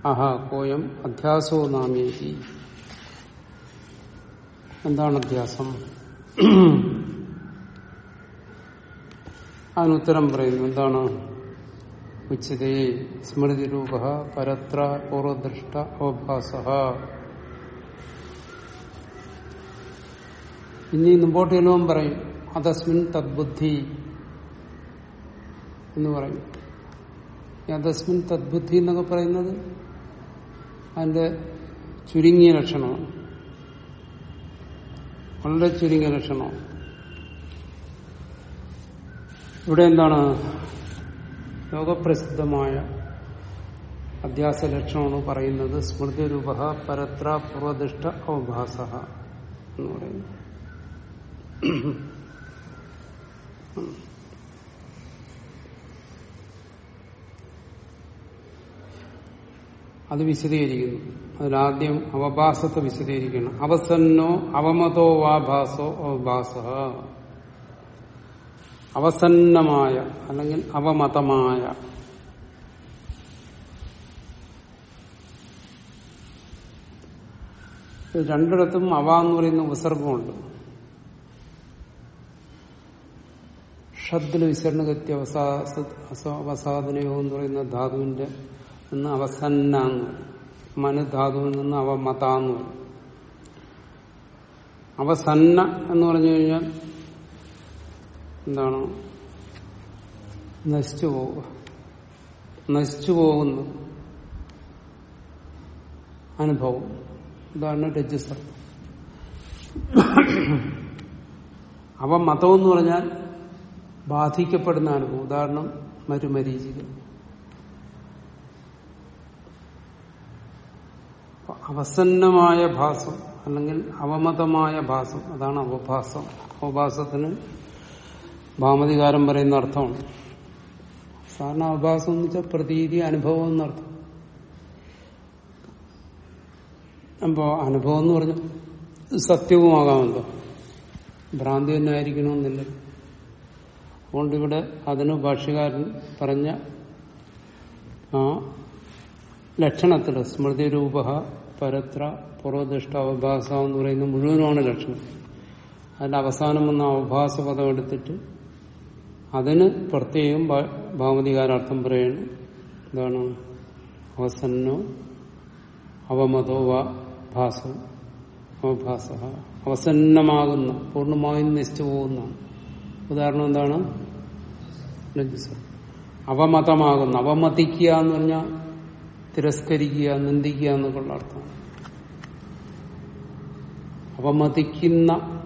ആഹാ കോയം അധ്യാസോ നാമേതി എന്താണ് അധ്യാസം? അതിനുത്തരം പറയുന്നു. എന്താണ്? ഉച്ചതേ സ്മൃതിരൂപ പരത്ര പൂർവദൃഷ്ട അവഭാസ. ഇനി മുമ്പോട്ട് ചെല്ലുവാൻ പറയും അതസ്മിൻ തദ്ബുദ്ധി എന്ന് പറയും. അതസ്മിൻ തദ്ബുദ്ധി എന്നൊക്കെ പറയുന്നത് അതിന്റെ ചുരുങ്ങിയ ലക്ഷണമാണ്. വളരെ ചുരുങ്ങിയ ലക്ഷണമാണ്. ഇവിടെ എന്താണ്? ലോകപ്രസിദ്ധമായ അധ്യാസ ലക്ഷണമാണ് പറയുന്നത്. സ്മൃതിരൂപ പരത്ര പൂർവദിഷ്ട അവഭാസ എന്ന് പറയുന്നു. അത് വിശദീകരിക്കുന്നു. അതിലാദ്യം അവഭാസത്തെ വിശദീകരിക്കണം. അവസന്നോ അവമതോ വാഭാസോ അവഭാസ അവസന്നമായ അല്ലെങ്കിൽ അവമതമായ. രണ്ടിടത്തും അവ എന്ന് പറയുന്ന ഉപസർഗമുണ്ട് ഷദ്ദിൽ വിസരണഗത്തി അവസാദനയോ എന്ന് പറയുന്ന ധാതുവിന്റെ നിന്ന് അവസന്ന എന്ന് മനുധാതുവിൽ നിന്ന് അവമത എന്ന് പറയും അവസന്ന എന്ന് പറഞ്ഞു കഴിഞ്ഞാൽ എന്താണ്? നശിച്ചു പോവുക നശിച്ചു പോകുന്ന അനുഭവം. ഇതാണ് രജസർ അവ മതം എന്ന് പറഞ്ഞാൽ ബാധിക്കപ്പെടുന്ന അനുഭവം. ഉദാഹരണം മരുമരീചിക. അപ്പൊ അവസന്നമായ ഭാസം അല്ലെങ്കിൽ അവമതമായ ഭാസം അതാണ് അവഭാസം. അവഭാസത്തിന് ഭാമതികാരം പറയുന്ന അർത്ഥമാണ്. സാധാരണ അവഭാസം എന്ന് വെച്ചാൽ പ്രതീതി അനുഭവം എന്നർത്ഥം. അപ്പോ അനുഭവം എന്ന് പറഞ്ഞ സത്യവുമാകാമല്ലോ. ഭ്രാന്തി തന്നെ ആയിരിക്കണമെന്നില്ല. അതുകൊണ്ട് ഇവിടെ അതിന് ഭാഷ്യകാരൻ പറഞ്ഞ ആ ലക്ഷണത്തിൽ സ്മൃതി രൂപ പരത്ര പൂർവദിഷ്ട അവഭാസ എന്ന് പറയുന്ന മുഴുവനുമാണ് ലക്ഷണം. അതിന്റെ അവസാനം വന്ന അവഭാസ പദം എടുത്തിട്ട് അതിന് പ്രത്യേകം ഭാവതികാരാർത്ഥം പറയുന്നു എന്താണ് അവസന്നോ അവമതോ വാ ഭാസം അവഭാസ. അവസന്നമാകുന്ന പൂർണമായും നശിച്ചു പോകുന്ന. ഉദാഹരണം എന്താണ്? അവമതമാകുന്ന അവമതിക്കുക എന്ന് പറഞ്ഞാൽ തിരസ്കരിക്കുക നിന്ദിക്കുക എന്നൊക്കെയുള്ള അർത്ഥമാണ് അവമതിക്കുന്ന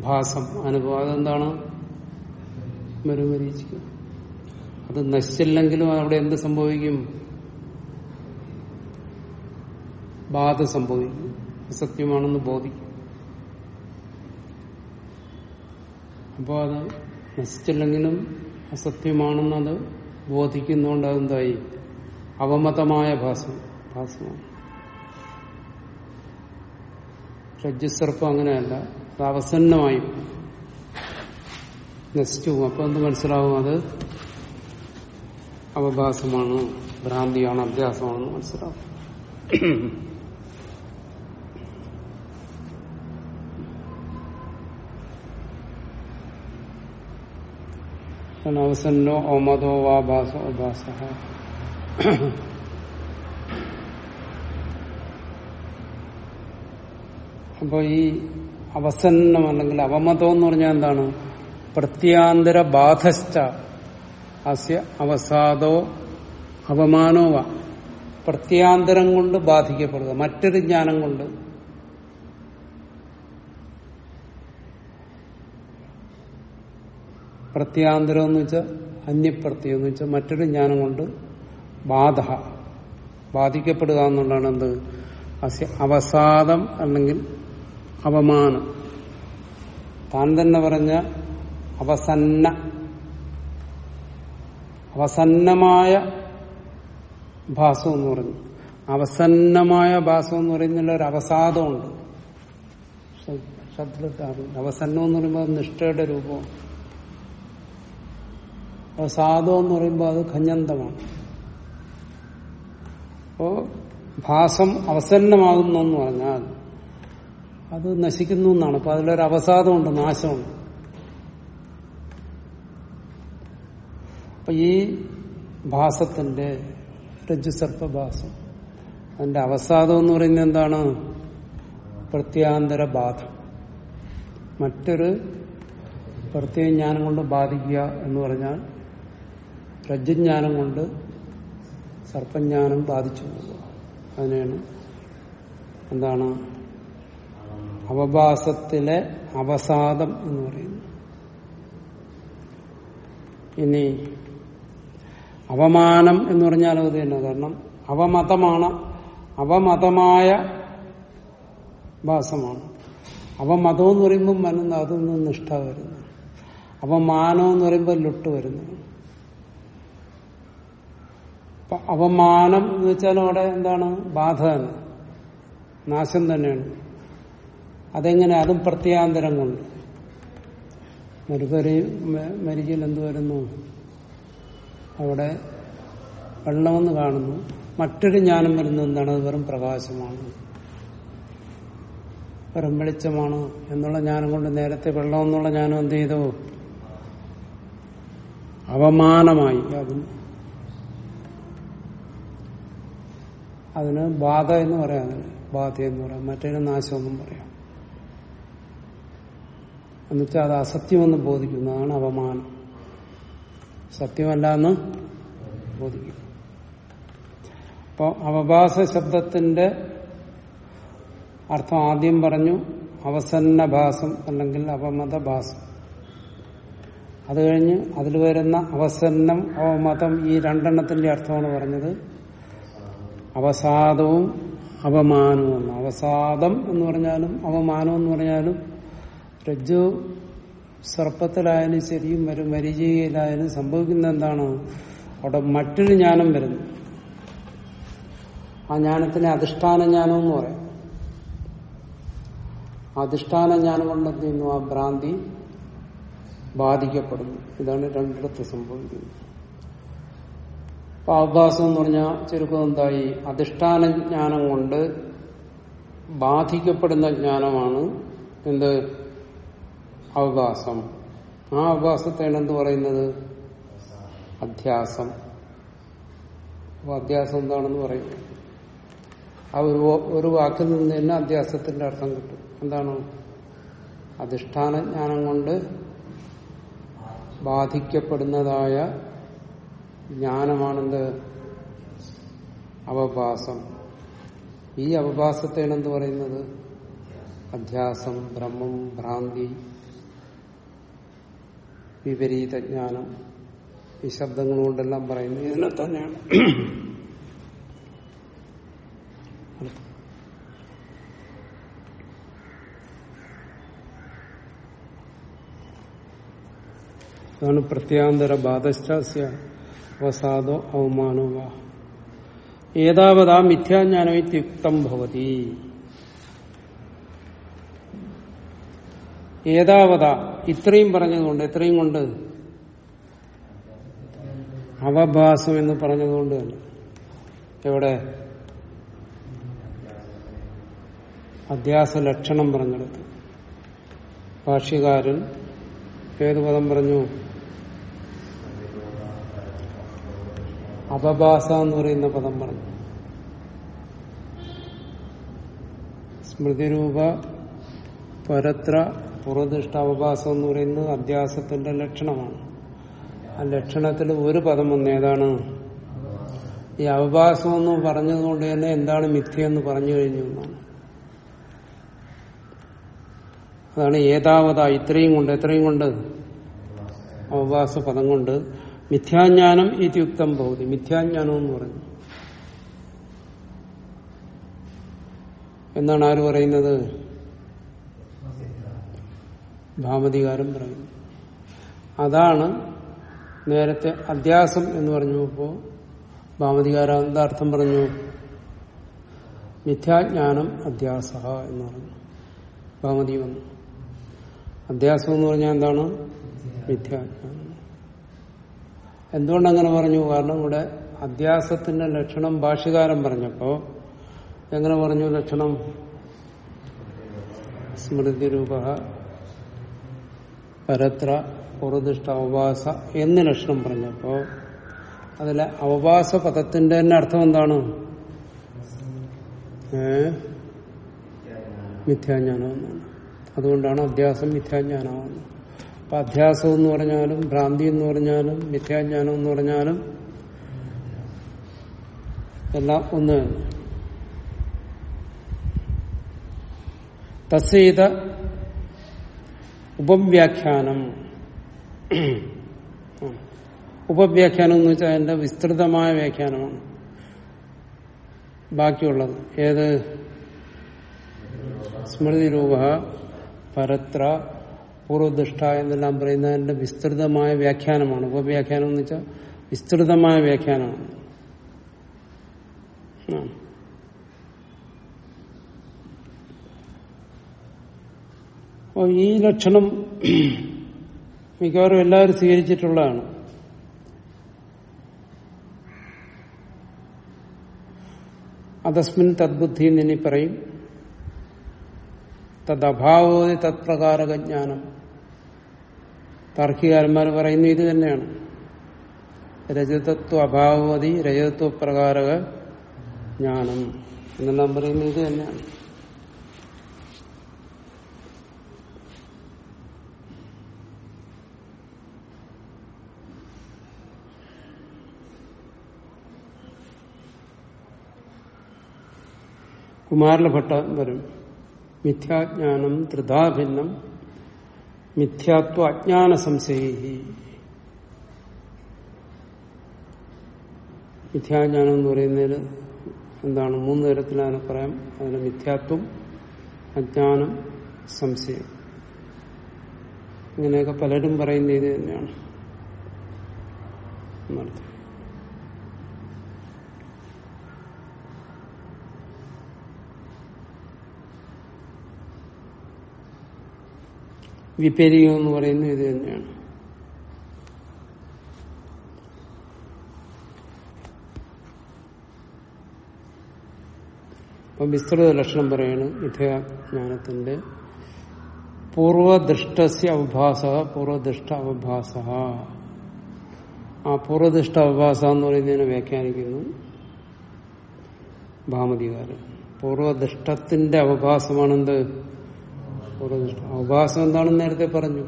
ഭാസം അനുഭവം അതെന്താണ്? മരുമരീച്ചിക്കുക അത് നശിച്ചില്ലെങ്കിലും അവിടെ എന്ത് സംഭവിക്കും? ബാധ സംഭവിക്കും. അസത്യമാണെന്ന് ബോധിക്കും. അപ്പോൾ അത് നശിച്ചില്ലെങ്കിലും അസത്യമാണെന്നത് ബോധിക്കുന്നതുകൊണ്ട് അതെന്തായി അവമതമായ ഭാസം ഭാസമാണ്. രജ്ജുസർപ്പം അങ്ങനെയല്ല അത് അവസന്നമായി നശിച്ചു അപ്പൊ എന്ത് മനസ്സിലാവും അത്? അവഭാസമാണ് ഭ്രാന്തിയാണ് അഭ്യാസമാണെന്ന് മനസ്സിലാവും. അവസന്നോ ഓമതോ വാസോ ഭാസ അപ്പൊ ഈ അവസന്നം അല്ലെങ്കിൽ അവമതം എന്ന് പറഞ്ഞാൽ എന്താണ്? പ്രത്യാന്തര ബാധശ്ച അസ്യ അവസാദോ അവമാനോവ പ്രത്യാന്തരം കൊണ്ട് ബാധിക്കപ്പെടുക. മറ്റൊരു ജ്ഞാനം കൊണ്ട്. പ്രത്യാന്തരം എന്ന് വെച്ചാൽ അന്യപ്രത്യം എന്ന് വെച്ചാൽ മറ്റൊരു ജ്ഞാനം കൊണ്ട് ബാധ. ബാധിക്കപ്പെടുക എന്നുള്ളതാണ് എന്ത്? അസ്യ അവസാദം അല്ലെങ്കിൽ അപമാനം താൻ തന്നെ പറഞ്ഞ അവസന്ന. അവസന്നമായ ഭാസം എന്ന് പറഞ്ഞു. അവസന്നമായ ഭാസം എന്ന് പറയുന്നതിൽ ഒരു അവസാദമുണ്ട്. അവസന്നം എന്ന് പറയുമ്പോൾ അത് നിഷ്ഠയുടെ രൂപമാണ്. അവസാദം എന്ന് പറയുമ്പോൾ അത് ഖഞ്ഞന്തമാണ്. അപ്പോ ഭാസം അവസന്നമാകുന്നു എന്ന് പറഞ്ഞാൽ അത് നശിക്കുന്നു എന്നാണ്. അപ്പൊ അതിലൊരു അവസാദമുണ്ട് നാശമുണ്ട്. അപ്പൊ ഈ ഭാസത്തിന്റെ രജ്ജുസർപ്പഭാസം. അതിന്റെ അവസാദം എന്ന് പറയുന്നത് എന്താണ്? പ്രത്യാന്തര ബാധ മറ്റൊരു പ്രത്യേക ജ്ഞാനം കൊണ്ട് ബാധിക്കുക എന്ന് പറഞ്ഞാൽ രജ്ജുജ്ഞാനം കൊണ്ട് സർപ്പജ്ഞാനം ബാധിച്ചു പോകുക. അതിനെയാണ് എന്താണ്? അവഭാസത്തിലെ അവസാദം എന്ന് പറയുന്നത്. ഇനി അവമാനം എന്ന് പറഞ്ഞാൽ അത് തന്നെ. കാരണം അവമതമാണ്. അവമതമായ ഭാസമാണ്. അവമതം എന്ന് പറയുമ്പോൾ മന അതൊന്നും നിഷ്ഠ വരുന്നു അവമാനം എന്ന് പറയുമ്പോൾ ലുട്ട് വരുന്നു അവമാനം എന്ന് വെച്ചാൽ അവിടെ എന്താണ്? ബാധ തന്നെ. നാശം തന്നെയാണ്. അതെങ്ങനെ? അതും പ്രത്യാന്തരം കൊണ്ട്. മരുപരി മരിക്കൽ എന്ത് വരുന്നു? അവിടെ വെള്ളമെന്ന് കാണുന്നു. മറ്റൊരു ജ്ഞാനം വരുന്നത് എന്താണ്? അത് വെറും പ്രകാശമാണ്. വെറും വെളിച്ചമാണ് എന്നുള്ള ജ്ഞാനം കൊണ്ട് നേരത്തെ വെള്ളം എന്നുള്ള ജ്ഞാനം എന്ത് ചെയ്തു? അവമാനമായി. അതിന് അതിന് ബാധ എന്ന് പറയാം ബാധ എന്ന് പറയാം. മറ്റേതിന് നാശമെന്നും പറയാം. എന്നുവെച്ചാൽ അത് അസത്യമെന്ന് ബോധിക്കുന്നതാണ് അവമാനം. സത്യമല്ല എന്ന് ബോധിക്കും. അപ്പോൾ അവഭാസ ശബ്ദത്തിന്റെ അർത്ഥം ആദ്യം പറഞ്ഞു അവസന്നഭാസം അല്ലെങ്കിൽ അവമതഭാസം. അത് കഴിഞ്ഞ് അതിൽ വരുന്ന അവസന്നം അവമതം ഈ രണ്ടെണ്ണത്തിന്റെ അർത്ഥമാണ് പറഞ്ഞത്. അവസാദവും അപമാനവും അവസാദം എന്ന് പറഞ്ഞാലും അവമാനം എന്ന് പറഞ്ഞാലും രജ്ജു സർപ്പത്തിലായാലും ശരിയും ഒരു മരിചയിലായാലും സംഭവിക്കുന്ന എന്താണ് അവിടെ മറ്റൊരു ജ്ഞാനം വരുന്നു. ആ ജ്ഞാനത്തിന് അധിഷ്ഠാന ജ്ഞാനം എന്ന് പറയാം. അധിഷ്ഠാന ജ്ഞാനം കൊണ്ട് എന്ത് ചെയ്യുന്നു? ആ ഭ്രാന്തി ബാധിക്കപ്പെടുന്നു. ഇതാണ് രണ്ടിടത്ത് സംഭവിക്കുന്നത്. അപ്പൊ അവഭാസം എന്ന് പറഞ്ഞാൽ ചുരുക്കം എന്തായി? അധിഷ്ഠാന ജ്ഞാനം കൊണ്ട് ബാധിക്കപ്പെടുന്ന ജ്ഞാനമാണ് എന്ത്? അവകാശം. ആ അവകാശത്തെയാണ് എന്ത് പറയുന്നത്? അധ്യാസം. അപ്പൊ അധ്യാസം എന്താണെന്ന് പറയും. ആ ഒരു ഒരു വാക്കിൽ നിന്ന് തന്നെ അധ്യാസത്തിന്റെ അർത്ഥം കിട്ടും. എന്താണ്? അധിഷ്ഠാന ജ്ഞാനം കൊണ്ട് ബാധിക്കപ്പെടുന്നതായ ജ്ഞാനമാണെന്ത്? അവഭാസം ഈ അവഭാസത്തെയാണ് എന്ത് പറയുന്നത്? അധ്യാസം ബ്രഹ്മം ഭ്രാന്തി വിപരീത ജ്ഞാനം ഈ ശബ്ദങ്ങൾ കൊണ്ടെല്ലാം പറയുന്നത് ഇതിനെ തന്നെയാണ്. അതാണ് പ്രത്യാന്തര ബാധശ്ചാസ്യ അവസാദോ അവമാനോ വാ. ഏതാവതാ മിഥ്യാജ്ഞാനമിത്യുക്തം ഭവതി. ഏതാവതാ ഇത്രയും പറഞ്ഞതുകൊണ്ട് എത്രയും കൊണ്ട്? അവഭാസം എന്ന് പറഞ്ഞതുകൊണ്ട് തന്നെ. എവിടെ? അധ്യാസ ലക്ഷണം പറഞ്ഞെടുത്തു. ഭാഷ്യകാരൻ ഏത് പദം പറഞ്ഞു? അപഭാസ എന്ന് പറയുന്ന പദം പറഞ്ഞു. സ്മൃതിരൂപ പരത്ര അവഭാസം എന്ന് പറയുന്നത് അധ്യാസത്തിന്റെ ലക്ഷണമാണ്. ആ ലക്ഷണത്തിൽ ഒരു പദം വന്ന്. ഏതാണ്? ഈ അവഭാസം എന്ന് പറഞ്ഞതുകൊണ്ട് തന്നെ എന്താണ് മിഥ്യ എന്ന് പറഞ്ഞു കഴിഞ്ഞു എന്നാണ്. അതാണ് ഏതാവത? ഇത്രയും കൊണ്ട് എത്രയും കൊണ്ട്? അവഭാസ പദം കൊണ്ട്. മിഥ്യാജ്ഞാനം ഇതിയുക്തം ഭൗതി മിഥ്യാജ്ഞാനം എന്ന് പറഞ്ഞു എന്നാണ് ആര് പറയുന്നത്? ഭാമതികാരം പറയുന്നു. അതാണ് നേരത്തെ അധ്യാസം എന്ന് പറഞ്ഞപ്പോ ഭാമതികാരം എന്താ അർത്ഥം പറഞ്ഞു മിഥ്യാജ്ഞാനം അധ്യാസ എന്ന് പറഞ്ഞു. ഭാമതി വന്നു. അധ്യാസം എന്ന് പറഞ്ഞാൽ എന്താണ്? മിഥ്യാജ്ഞാനം. എന്തുകൊണ്ടങ്ങനെ പറഞ്ഞു? കാരണം ഇവിടെ അധ്യാസത്തിന്റെ ലക്ഷണം ഭാഷ്യകാരം പറഞ്ഞപ്പോ എങ്ങനെ പറഞ്ഞു? ലക്ഷണം സ്മൃതി രൂപ പരത്ര പുറദിഷ്ട അവഭാസ എന്ന് ലക്ഷണം പറഞ്ഞപ്പോ അതിലെ അവഭാസ പദത്തിന്റെ തന്നെ അർത്ഥം എന്താണ്? മിഥ്യാജ്ഞാനം അതുകൊണ്ടാണ് അധ്യാസം മിഥ്യാജ്ഞാനമാകുന്നത് അപ്പൊ അധ്യാസം എന്ന് പറഞ്ഞാലും ഭ്രാന്തി എന്ന് പറഞ്ഞാലും മിഥ്യാജ്ഞാനം എന്ന് പറഞ്ഞാലും എല്ലാം ഒന്ന്. തസ്സീത ഉപവ്യാഖ്യാനം. ഉപവ്യാഖ്യാനം എന്ന് വെച്ചാൽ അതിന്റെ വിസ്തൃതമായ വ്യാഖ്യാനമാണ്. ബാക്കിയുള്ളത്. ഏത്? സ്മൃതി രൂപ പരത്ര പൂർവദിഷ്ട എന്നെല്ലാം പറയുന്നതിന്റെ വിസ്തൃതമായ വ്യാഖ്യാനമാണ്. ഉപവ്യാഖ്യാനം എന്ന് വെച്ചാൽ വിസ്തൃതമായ വ്യാഖ്യാനമാണ്. അപ്പോൾ ഈ ലക്ഷണം മിക്കവാറും എല്ലാവരും സ്വീകരിച്ചിട്ടുള്ളതാണ്. അതസ്മിൻ തദ്ബുദ്ധി എന്നിനി പറയും തദ്ഭാവോതി തത്പ്രകാരക ജ്ഞാനം താർക്കികാരന്മാർ പറയുന്നത് ഇത് തന്നെയാണ്. രജതത്വ അഭാവതി രജതത്വ ജ്ഞാനം എന്നെല്ലാം പറയുന്നത് ഇത് തന്നെയാണ്. കുമാരലഭട്ട വരും മിഥ്യാജ്ഞാനം ത്രിതാഭിന്നം മിഥ്യാത്വ അജ്ഞാന സംശയി മിഥ്യാജ്ഞാനം എന്ന് പറയുന്നതിന് എന്താണ്? മൂന്ന് തരത്തിലാണ് പറയാം. അതിന് മിഥ്യാത്വം അജ്ഞാനം സംശയം. ഇങ്ങനെയൊക്കെ പലരും പറയുന്ന ഇത് തന്നെയാണ്. എന്നർത്ഥം. വിപരീയം എന്ന് പറയുന്നത് ഇത് തന്നെയാണ്. അപ്പം വിസ്തൃത ലക്ഷണം പറയാണ് മിഥ്യാജ്ഞാനത്തിന്റെ പൂർവദൃഷ്ടസ്യ അവഭാസ പൂർവദൃഷ്ട അവഭാസ. ആ പൂർവദൃഷ്ട അവഭാസ എന്ന് പറയുന്നതിനെ വ്യാഖ്യാനിക്കുന്നു ഭാമതികാരൻ. പൂർവദൃഷ്ടത്തിന്റെ അവഭാസമാണെന്ത്? പൂർവദൃഷ്ട ഉപാസം എന്താണെന്ന് നേരത്തെ പറഞ്ഞു.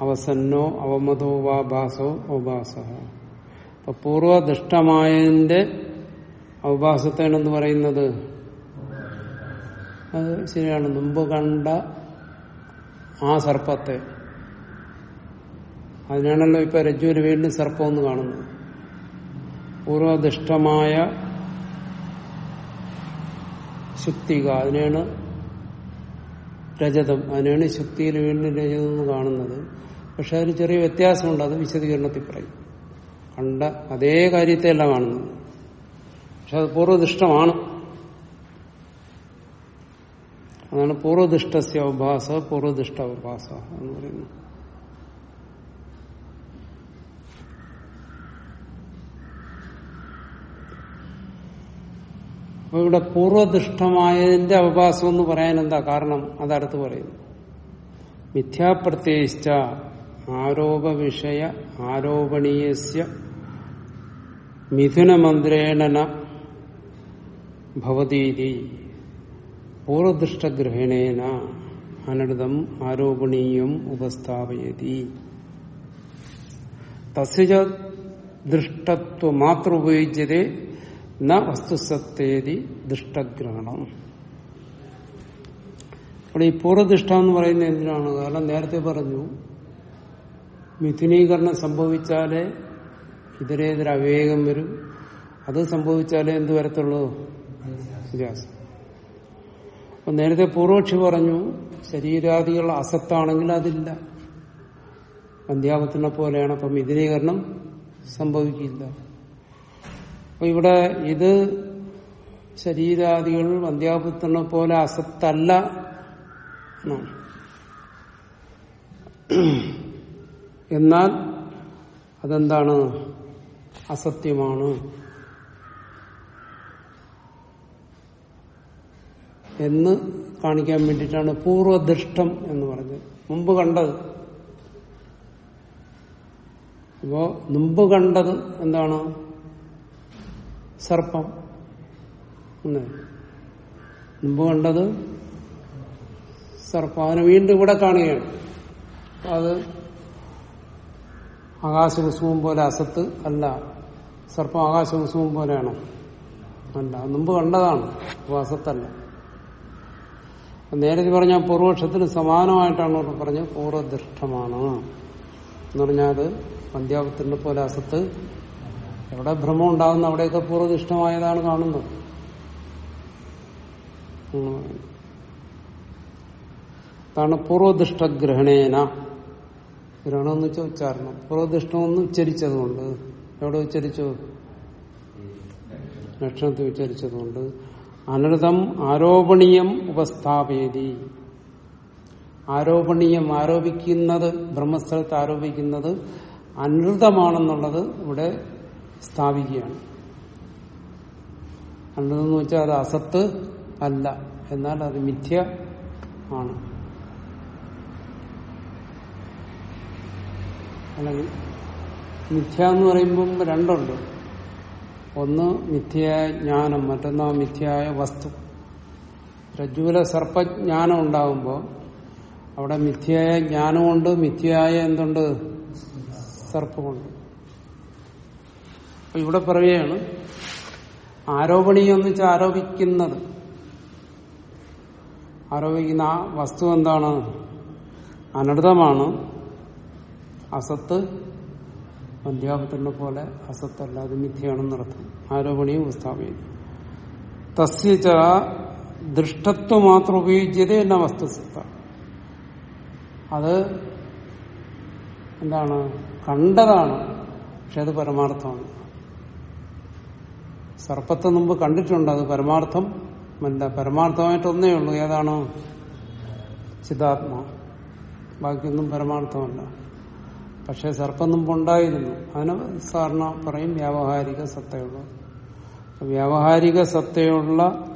അവസന്നോ അവമതോ വാ ഭാസോ അവഭാസ. അപ്പൊ പൂർവദൃഷ്ടമായതിന്റെ അവഭാസത്തേണെന്ന് പറയുന്നത്? അത് ശരിയാണ്. മുമ്പ് കണ്ട ആ സർപ്പത്തെ. അതിനാണല്ലോ ഇപ്പൊ രജ്ജുവിന് വീണ്ടും സർപ്പമെന്ന് കാണുന്നത്. പൂർവദിഷ്ടമായ ശുക്തിക. അതിനെയാണ് രജതം. അതിനാണ് ശുക്തിയിൽ വീണ്ടും രജതം എന്ന് കാണുന്നത്. പക്ഷെ അതിന് ചെറിയ വ്യത്യാസമുണ്ട്. അത് വിശദീകരണത്തിൽ പറയും. കണ്ട അതേ കാര്യത്തെയല്ല കാണുന്നത് പക്ഷെ അത് പൂർവദിഷ്ടമാണ്. അതാണ് പൂർവദിഷ്ടസ്യ അവഭാസ പൂർവദിഷ്ട അവഭാസ എന്ന് പറയുന്നത്. അപ്പൊ ഇവിടെ പൂർവദിഷ്ടമായതിന്റെ അവകാശം എന്ന് പറയാൻ എന്താ കാരണം? അതടുത്ത് പറയുന്നു. മിഥ്യാപ്രത്യേകിച്ച ആരോപ വിഷയ ആരോപണീയസ്യ മിഥുനമന്ത്രേണന ഭവതീതി പൂർവദിഷ്ടഗ്രഹണേന അനടുതം ആരോപണീയം ഉപസ്ഥാപയതി. തസ്യ ദൃഷ്ടത്വം മാത്രം ഉപയോഗിച്ചതേ ന വസ്തുസത്തേതി ദുഷ്ടഗ്രഹണം. അവിടെ ഈ പൂർവദിഷ്ട എന്ന് പറയുന്നത് എന്തിനാണ്? കാരണം നേരത്തെ പറഞ്ഞു മിഥുനീകരണം സംഭവിച്ചാലേ ഇതരേതര അവിവേകം വരും. അത് സംഭവിച്ചാലേ എന്ത് വരത്തുള്ളൂ? വ്യത്യാസം അപ്പൊ നേരത്തെ പൂർവക്ഷി പറഞ്ഞു ശരീരാദികൾ അസത്താണെങ്കിൽ അതില്ല. അന്ധ്യാപത്തിനെ പോലെയാണ് അപ്പം മിഥുനീകരണം സംഭവിക്കില്ല. അപ്പൊ ഇവിടെ ഇത് ശരീരാദികൾ വന്ധ്യാപുത്രനെ പോലെ അസത്തല്ല എന്നാൽ അതെന്താണ്? അസത്യമാണ്. എന്ന് കാണിക്കാൻ വേണ്ടിയിട്ടാണ് പൂർവദൃഷ്ടം എന്ന് പറഞ്ഞത്. മുമ്പ് കണ്ടത്. അപ്പോ മുമ്പ് കണ്ടത് എന്താണ്? സർപ്പം. മുമ്പ് കണ്ടത് സർപ്പം. അതിനെ വീണ്ടും ഇവിടെ കാണുകയാണ്. അത് ആകാശകുസുമം പോലെ അസത്ത് അല്ല. സർപ്പം ആകാശകുസുമം പോലെയാണ്. അല്ല മുമ്പ് കണ്ടതാണ്. അപ്പൊ അസത്തല്ല. നേരത്തെ പറഞ്ഞ പൂർവക്ഷത്തിന് സമാനമായിട്ടാണ് അവർ പറഞ്ഞത്. പൂർവദൃഷ്ടമാണ്. എന്ന് പറഞ്ഞാൽ അത് പന്ധ്യാപത്തിന്റെ പോലെ അസത്ത് എവിടെ ഭ്രമം ഉണ്ടാകുന്ന അവിടെയൊക്കെ പൂർവനിഷ്ഠമായതാണ് കാണുന്നത്. അതാണ് പൂർവദിഷ്ടഗ്രഹണേന ഗ്രഹണം എന്ന് വെച്ചാൽ ഉച്ചാരണം. പൂർവദിഷ്ടം ഒന്ന് ഉച്ചരിച്ചതുകൊണ്ട്. എവിടെ ഉച്ചരിച്ചു? ലക്ഷണത്തിൽ ഉച്ചരിച്ചതുകൊണ്ട്. അനൃതം ആരോപണീയം ഉപസ്ഥാപേതി ആരോപണീയം ആരോപിക്കുന്നത് ബ്രഹ്മസ്ഥലത്ത് ആരോപിക്കുന്നത് അനൃതമാണെന്നുള്ളത് ഇവിടെ സ്ഥാപിക്കുകയാണ്. അനൃതെന്ന് വെച്ചാൽ അത് അസത്ത് അല്ല. എന്നാൽ അത് മിഥ്യ ആണ്. അല്ലെങ്കിൽ മിഥ്യ എന്ന് പറയുമ്പം രണ്ടുണ്ട്. ഒന്ന് മിഥ്യയായ ജ്ഞാനം മറ്റൊന്ന് മിഥ്യയായ വസ്തു. രജ്ജുവിലെ സർപ്പജ്ഞാനം ഉണ്ടാകുമ്പോൾ അവിടെ മിഥ്യയായ ജ്ഞാനമുണ്ട് മിഥ്യയായ എന്തുണ്ട്? സർപ്പമുണ്ട്. അപ്പൊ ഇവിടെ പറയുകയാണ് ആരോപണീയം എന്ന് വെച്ചാൽ ആരോപിക്കുന്നത്. ആരോപിക്കുന്ന ആ വസ്തു എന്താണ്? അനർത്ഥമാണ്. അസത്ത് അധ്യാപത്തിനെ പോലെ അസത്തല്ല അത് മിഥ്യയാണെന്നർത്ഥം ആരോപണിയും ഉപസ്ഥാപിക്കുന്നു. തസ്യച്ച ദൃഷ്ടത്വം മാത്രം ഉപയോഗിച്ചത് എന്ന വസ്തുസത്ത അത് എന്താണ്? കണ്ടതാണ്. പക്ഷെ അത് പരമാർത്ഥമാണ്. സർപ്പത്തെ മുമ്പ് കണ്ടിട്ടുണ്ട് അത് പരമാർത്ഥം. എന്താ പരമാർത്ഥമായിട്ട് ഒന്നേ ഉള്ളൂ. ഏതാണ്? ചിതാത്മ. ബാക്കിയൊന്നും പരമാർത്ഥമല്ല. പക്ഷെ സർപ്പം മുമ്പ് ഉണ്ടായിരുന്നു. അതിന് സാറിന പറയും വ്യാവഹാരിക സത്തയുള്ള. വ്യാവഹാരിക സത്തയുള്ള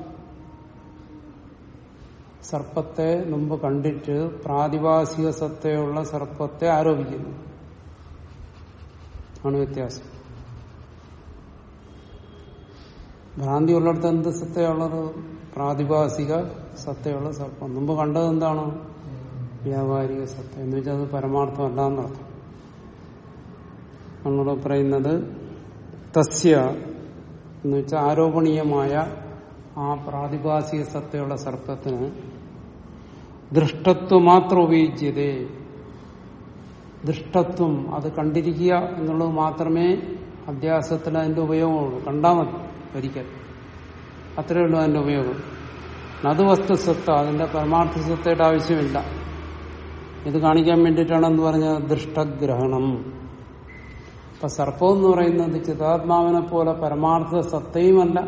സർപ്പത്തെ മുമ്പ് കണ്ടിട്ട് പ്രാതിഭാസിക സത്തയുള്ള സർപ്പത്തെ ആരോപിക്കുന്നു. ആണ് വ്യത്യാസം. ഭ്രാന്തി ഉള്ളിടത്ത് എന്ത് സത്തയുള്ളത് പ്രാതിഭാസിക സത്തയുള്ള സർപ്പം മുമ്പ് കണ്ടത് എന്താണ്? വ്യാവഹാരിക സത്ത എന്ന് വെച്ചാൽ അത് പരമാർത്ഥമല്ല എന്നർത്ഥം നമ്മളിവിടെ പറയുന്നത് തസ്യ എന്ന് വെച്ചാൽ ആരോപണീയമായ ആ പ്രാതിഭാസിക സത്തയുള്ള സർപ്പത്തിന് ദൃഷ്ടത്വം മാത്രം ഉപയോഗിച്ചതേ. ദൃഷ്ടത്വം അത് കണ്ടിരിക്കുക എന്നുള്ളത് മാത്രമേ അധ്യാസത്തിൽ അതിന്റെ ഉപയോഗമുള്ളൂ. കണ്ടാൽ മതി. ഒരിക്കൽ. അത്രയേ ഉള്ളൂ അതിന്റെ ഉപയോഗം. അത് വസ്തുസ്വത്ത അതിന്റെ പരമാർത്ഥ സ്വത്തയുടെ ആവശ്യമില്ല. ഇത് കാണിക്കാൻ വേണ്ടിയിട്ടാണെന്ന് പറഞ്ഞ ദൃഷ്ടഗ്രഹണം. അപ്പൊ സർപ്പം എന്ന് പറയുന്നത് ചിതാത്മാവിനെ പോലെ പരമാർത്ഥ സത്തയുമല്ല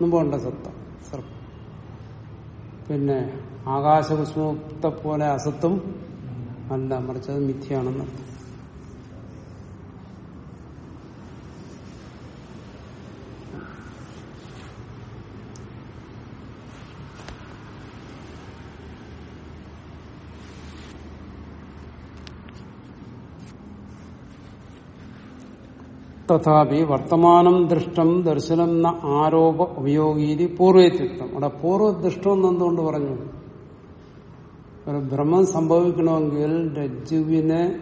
മുമ്പ് കണ്ട സത്ത സർപ്പം. പിന്നെ ആകാശകുസ്മുക്ത പോലെ അസത്തും അല്ല മറിച്ചത് മിഥ്യയാണെന്ന് തഥാപി വർത്തമാനം ദൃഷ്ടം ദർശനം എന്ന ആരോപ ഉപയോഗീതി പൂർവത്യുക്തം അവിടെ പൂർവദൃഷ്ടം എന്നെന്തുകൊണ്ട് പറഞ്ഞു? ഒരു ഭ്രമം സംഭവിക്കണമെങ്കിൽ രജ്ജുവിനെ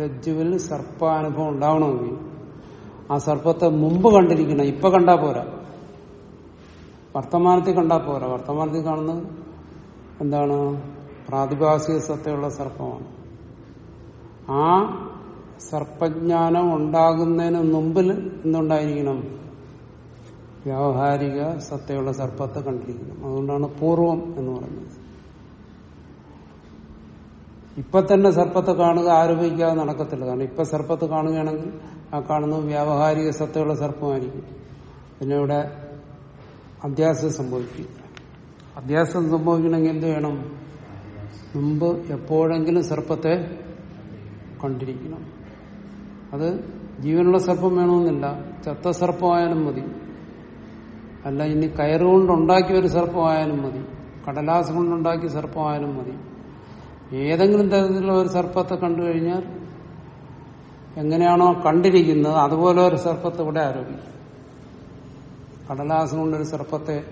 രജ്ജുവിൽ സർപ്പാനുഭവം ഉണ്ടാവണമെങ്കിൽ ആ സർപ്പത്തെ മുമ്പ് കണ്ടിരിക്കണം ഇപ്പൊ കണ്ടാ പോരാ. വർത്തമാനത്തിൽ കണ്ടാ പോരാ. വർത്തമാനത്തിൽ കാണുന്നത് എന്താണ്? പ്രാതിഭാസിക സത്തയുള്ള സർപ്പമാണ്. ആ സർപ്പജ്ഞാനം ഉണ്ടാകുന്നതിന് മുമ്പിൽ എന്തുണ്ടായിരിക്കണം? വ്യാവഹാരിക സത്തയുള്ള സർപ്പത്തെ കണ്ടിരിക്കണം. അതുകൊണ്ടാണ് പൂർവം എന്ന് പറയുന്നത്. ഇപ്പൊ തന്നെ സർപ്പത്തെ കാണുക ആരോപിക്കാതെ നടക്കത്തില്ല. കാരണം ഇപ്പൊ സർപ്പത്തെ കാണുകയാണെങ്കിൽ ആ കാണുന്ന വ്യാവഹാരിക സത്തയുള്ള സർപ്പമായിരിക്കും. പിന്നെ ഇവിടെ അധ്യാസം സംഭവിക്കും. അധ്യാസം സംഭവിക്കണമെങ്കിൽ എന്ത് വേണം? മുമ്പ് എപ്പോഴെങ്കിലും സർപ്പത്തെ കണ്ടിരിക്കണം. അത് ജീവനുള്ള സർപ്പം വേണമെന്നില്ല. ചത്ത സർപ്പമായാലും മതി. അല്ല ഇനി കയറുകൊണ്ടുണ്ടാക്കിയ ഒരു സർപ്പമായാലും മതി. കടലാസം കൊണ്ടുണ്ടാക്കിയ സർപ്പമായാലും മതി. ഏതെങ്കിലും തരത്തിലുള്ള ഒരു സർപ്പത്തെ കണ്ടു കഴിഞ്ഞാൽ എങ്ങനെയാണോ കണ്ടിരിക്കുന്നത് അതുപോലെ ഒരു സർപ്പത്തെ ഇവിടെ ആരോപിക്കും. കടലാസം കൊണ്ടൊരു സർപ്പത്തെ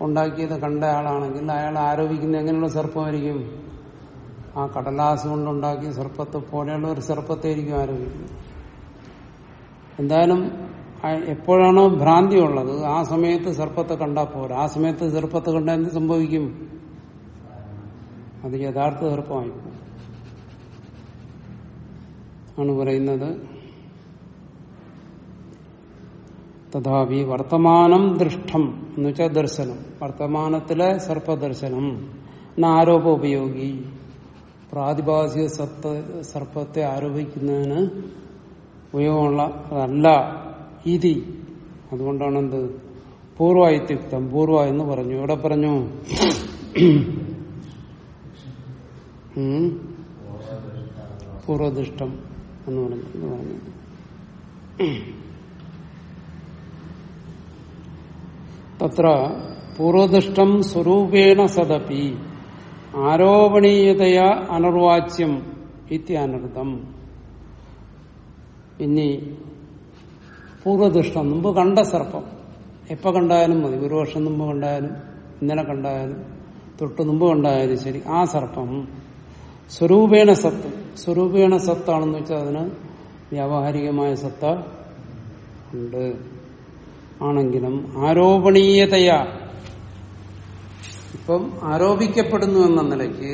ഉണ്ടാക്കിയത് കണ്ട ആളാണെങ്കിൽ അയാൾ ആരോപിക്കുന്ന എങ്ങനെയുള്ള സർപ്പമായിരിക്കും? ആ കടലാസം കൊണ്ടുണ്ടാക്കിയ സർപ്പത്തെ പോലെയുള്ള ഒരു സർപ്പത്തെ ആയിരിക്കും ആരോപിക്കുന്നത്. എന്തായാലും എപ്പോഴാണോ ഭ്രാന്തി ഉള്ളത് ആ സമയത്ത് സർപ്പത്തെ കണ്ടാൽ പോരാ. ആ സമയത്ത് സർപ്പത്തെ കണ്ടാൽ എന്ത് സംഭവിക്കും? അത് യഥാർത്ഥ സർപ്പമായി ആണ് പറയുന്നത്. തഥാപി വർത്തമാനം ദൃഷ്ടം എന്ന് വെച്ചാൽ ദർശനം. വർത്തമാനത്തിലെ സർപ്പദർശനം. ആരോപ ഉപയോഗി. പ്രാതിഭാസിക സർപ്പത്തെ ആരോപിക്കുന്നതിന് ഉപയോഗമുള്ള അതല്ല ഇതി അതുകൊണ്ടാണ് എന്ത് പൂർവായുക്തം പൂർവ എന്ന് പറഞ്ഞു. ഇവിടെ പറഞ്ഞു? പൂർവദൃഷ്ടം എന്ന് പറഞ്ഞു. പറഞ്ഞു. തത്ര പൂർവദിഷ്ടം സ്വരൂപേണ സദപി. ആരോപണീയതയാ അനർവാച്യം ഇത്യനർത്ഥം ഇനി പൂർവദൃഷ്ടം മുമ്പ് കണ്ട സർപ്പം. എപ്പ കണ്ടായാലും മതി. ഒരു വർഷം മുമ്പ് കണ്ടായാലും ഇന്നലെ കണ്ടായാലും തൊട്ട് മുമ്പ് കണ്ടായാലും ശരി ആ സർപ്പം സ്വരൂപേണ സത്ത്. സ്വരൂപേണ സത്താണെന്ന് വെച്ചാൽ അതിന് വ്യാവഹാരികമായ സത്ത ഉണ്ട്. ആണെങ്കിലും ആരോപണീയതയാ. ഇപ്പം ആരോപിക്കപ്പെടുന്നു എന്ന നിലയ്ക്ക്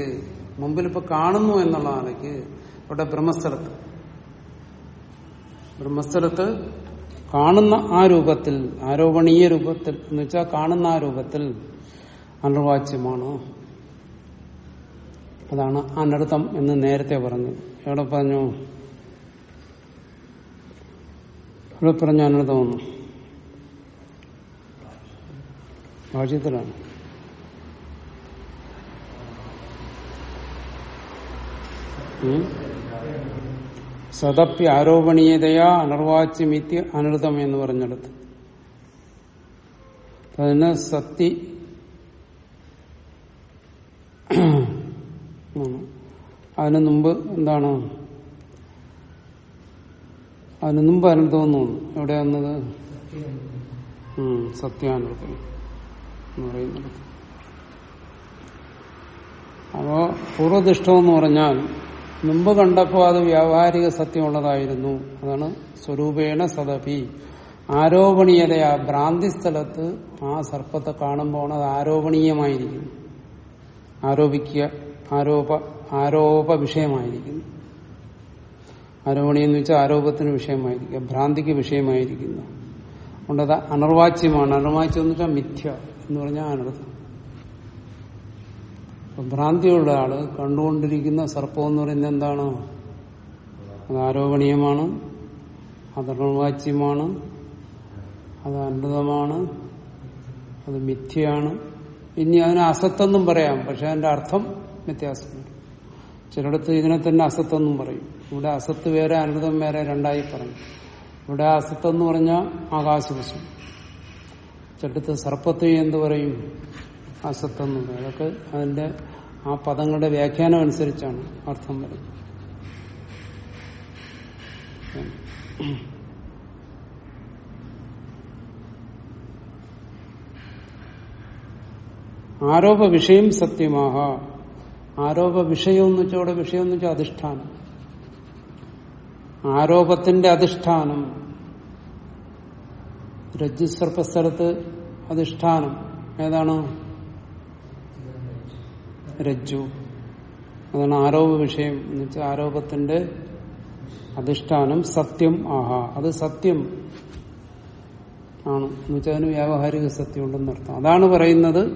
മുമ്പിൽ ഇപ്പൊ കാണുന്നു എന്നുള്ള നിലയ്ക്ക് ഇവിടെ ബ്രഹ്മസ്ഥലത്ത് ബ്രഹ്മസ്ഥലത്ത് കാണുന്ന ആ രൂപത്തിൽ ആരോപണീയ രൂപത്തിൽ എന്ന് വെച്ചാൽ കാണുന്ന ആ രൂപത്തിൽ അനിർവാച്യമാണ്. അതാണ് അനർത്ഥം എന്ന് നേരത്തെ പറഞ്ഞു. എവിടെ പറഞ്ഞു? ഇവിടെ പറഞ്ഞു അനർത്ഥമെന്ന് ഭാഷ്യത്തിലാണ് ഉം? സദപ്യ ആരോപണീയതയാ അനർവാച്യമിത്യ അനൃതം എന്ന് പറഞ്ഞെടുത്ത്. അതിന് സത്യ അതിനു മുമ്പ് എന്താണ്? അതിനു മുമ്പ് അനന്തം തോന്നുന്നു. എവിടെ വന്നത്? സത്യാനൃതം എന്ന് പറയുന്നത്. അപ്പോ പൂർവദിഷ്ടം എന്ന് പറഞ്ഞാൽ മുമ്പ് കണ്ടപ്പോൾ അത് വ്യാവഹാരിക സത്യമുള്ളതായിരുന്നു. അതാണ് സ്വരൂപേണ സദപി. ആരോപണീയതയാ ഭ്രാന്തി സ്ഥലത്ത് ആ സർപ്പത്തെ കാണുമ്പോൾ അത് ആരോപണീയമായിരിക്കുന്നു ആരോപിക്കുക ആരോപ ആരോപ വിഷയമായിരിക്കുന്നു. ആരോപണീയം വെച്ചാൽ ആരോപത്തിന് വിഷയമായിരിക്കുക ഭ്രാന്തിക്ക് വിഷയമായിരിക്കുന്നു. അതുകൊണ്ട് അത് അനർവാച്യമാണ്. അനർവാച്യം എന്ന് വെച്ചാൽ മിഥ്യ എന്ന് പറഞ്ഞാൽ അനർത്ഥം. ഭ്രാന്തിയുള്ള ആൾ കണ്ടുകൊണ്ടിരിക്കുന്ന സർപ്പം എന്ന് പറയുന്നത് എന്താണ്? അത് ആരോപണീയമാണ് അത് അനർവാച്യമാണ് അത് അനൃതമാണ് അത് മിഥ്യയാണ്. ഇനി അതിന് അസത്തെന്നും പറയാം പക്ഷെ അതിന്റെ അർത്ഥം വ്യത്യാസമുണ്ട്. ചിലയിടത്ത് ഇതിനെ തന്നെ അസത്തെന്നും പറയും. ഇവിടെ അസത്ത് വേറെ അനൃതം വേറെ രണ്ടായി പറയും. ഇവിടെ അസത്തെന്ന് പറഞ്ഞാൽ ആകാശവശം ചിലടത്ത് സർപ്പത്തെ എന്ത് പറയും? അസത്തെന്ന് അതൊക്കെ അതിന്റെ ആ പദങ്ങളുടെ വ്യാഖ്യാനം അനുസരിച്ചാണ് അർത്ഥം വരുന്നത്. ആരോപ വിഷയം സത്യമാഹ. ആരോപ വിഷയം എന്ന് വെച്ചാൽ അവിടെ വിഷയം എന്ന് വെച്ചാൽ അധിഷ്ഠാനം. ആരോപത്തിന്റെ അധിഷ്ഠാനം. രജ്ജുസർപ്പ സ്ഥലത്ത് അധിഷ്ഠാനം. ഏതാണ്? രജ്ജു. അതാണ് ആരോപ വിഷയം. എന്ന് വെച്ചാൽ ആരോപത്തിന്റെ അധിഷ്ഠാനം സത്യം ആഹാ. അത് സത്യം ആണ്. എന്ന് വെച്ചാൽ അതിന് വ്യാവഹാരിക സത്യം ഉണ്ടെന്ന് അർത്ഥം. അതാണ് പറയുന്നത്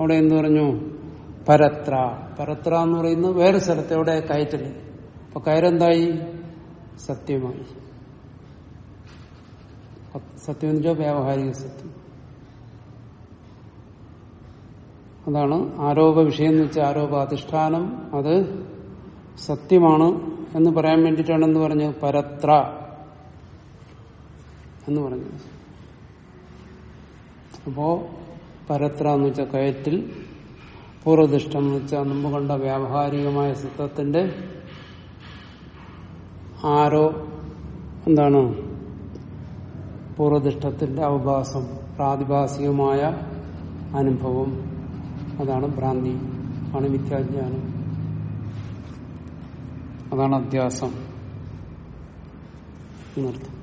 അവിടെ എന്ത് പറഞ്ഞു? പരത്ര. പരത്ര എന്ന് പറയുന്നത് വേറെ സ്ഥലത്ത് എവിടെ? കയറ്റിൽ അപ്പൊ കയറെന്തായി സത്യമായി. സത്യം എന്ന് വെച്ചാൽ വ്യാവഹാരിക സത്യം. അതാണ് ആരോപ വിഷയം എന്ന് വെച്ചാൽ ആരോപ അധിഷ്ഠാനം. അത് സത്യമാണ് എന്ന് പറയാൻ വേണ്ടിയിട്ടാണ് എന്ന് പറഞ്ഞത് പരത്ര എന്ന് പറഞ്ഞത്. അപ്പോ പരത്ര എന്ന് വെച്ചാൽ കയറ്റിൽ പൂർവദിഷ്ടം എന്ന് വെച്ചാൽ മുമ്പ് കണ്ട വ്യാവഹാരികമായ സത്വത്തിന്റെ ആരോ എന്താണ് പൂർവദിഷ്ടത്തിന്റെ അവഭാസം പ്രാതിഭാസികമായ അനുഭവം. അതാണ് ഭ്രാന്തി ആണ് മിഥ്യാജ്ഞാനം. അതാണ് അധ്യാസം. എന്നർത്ഥം.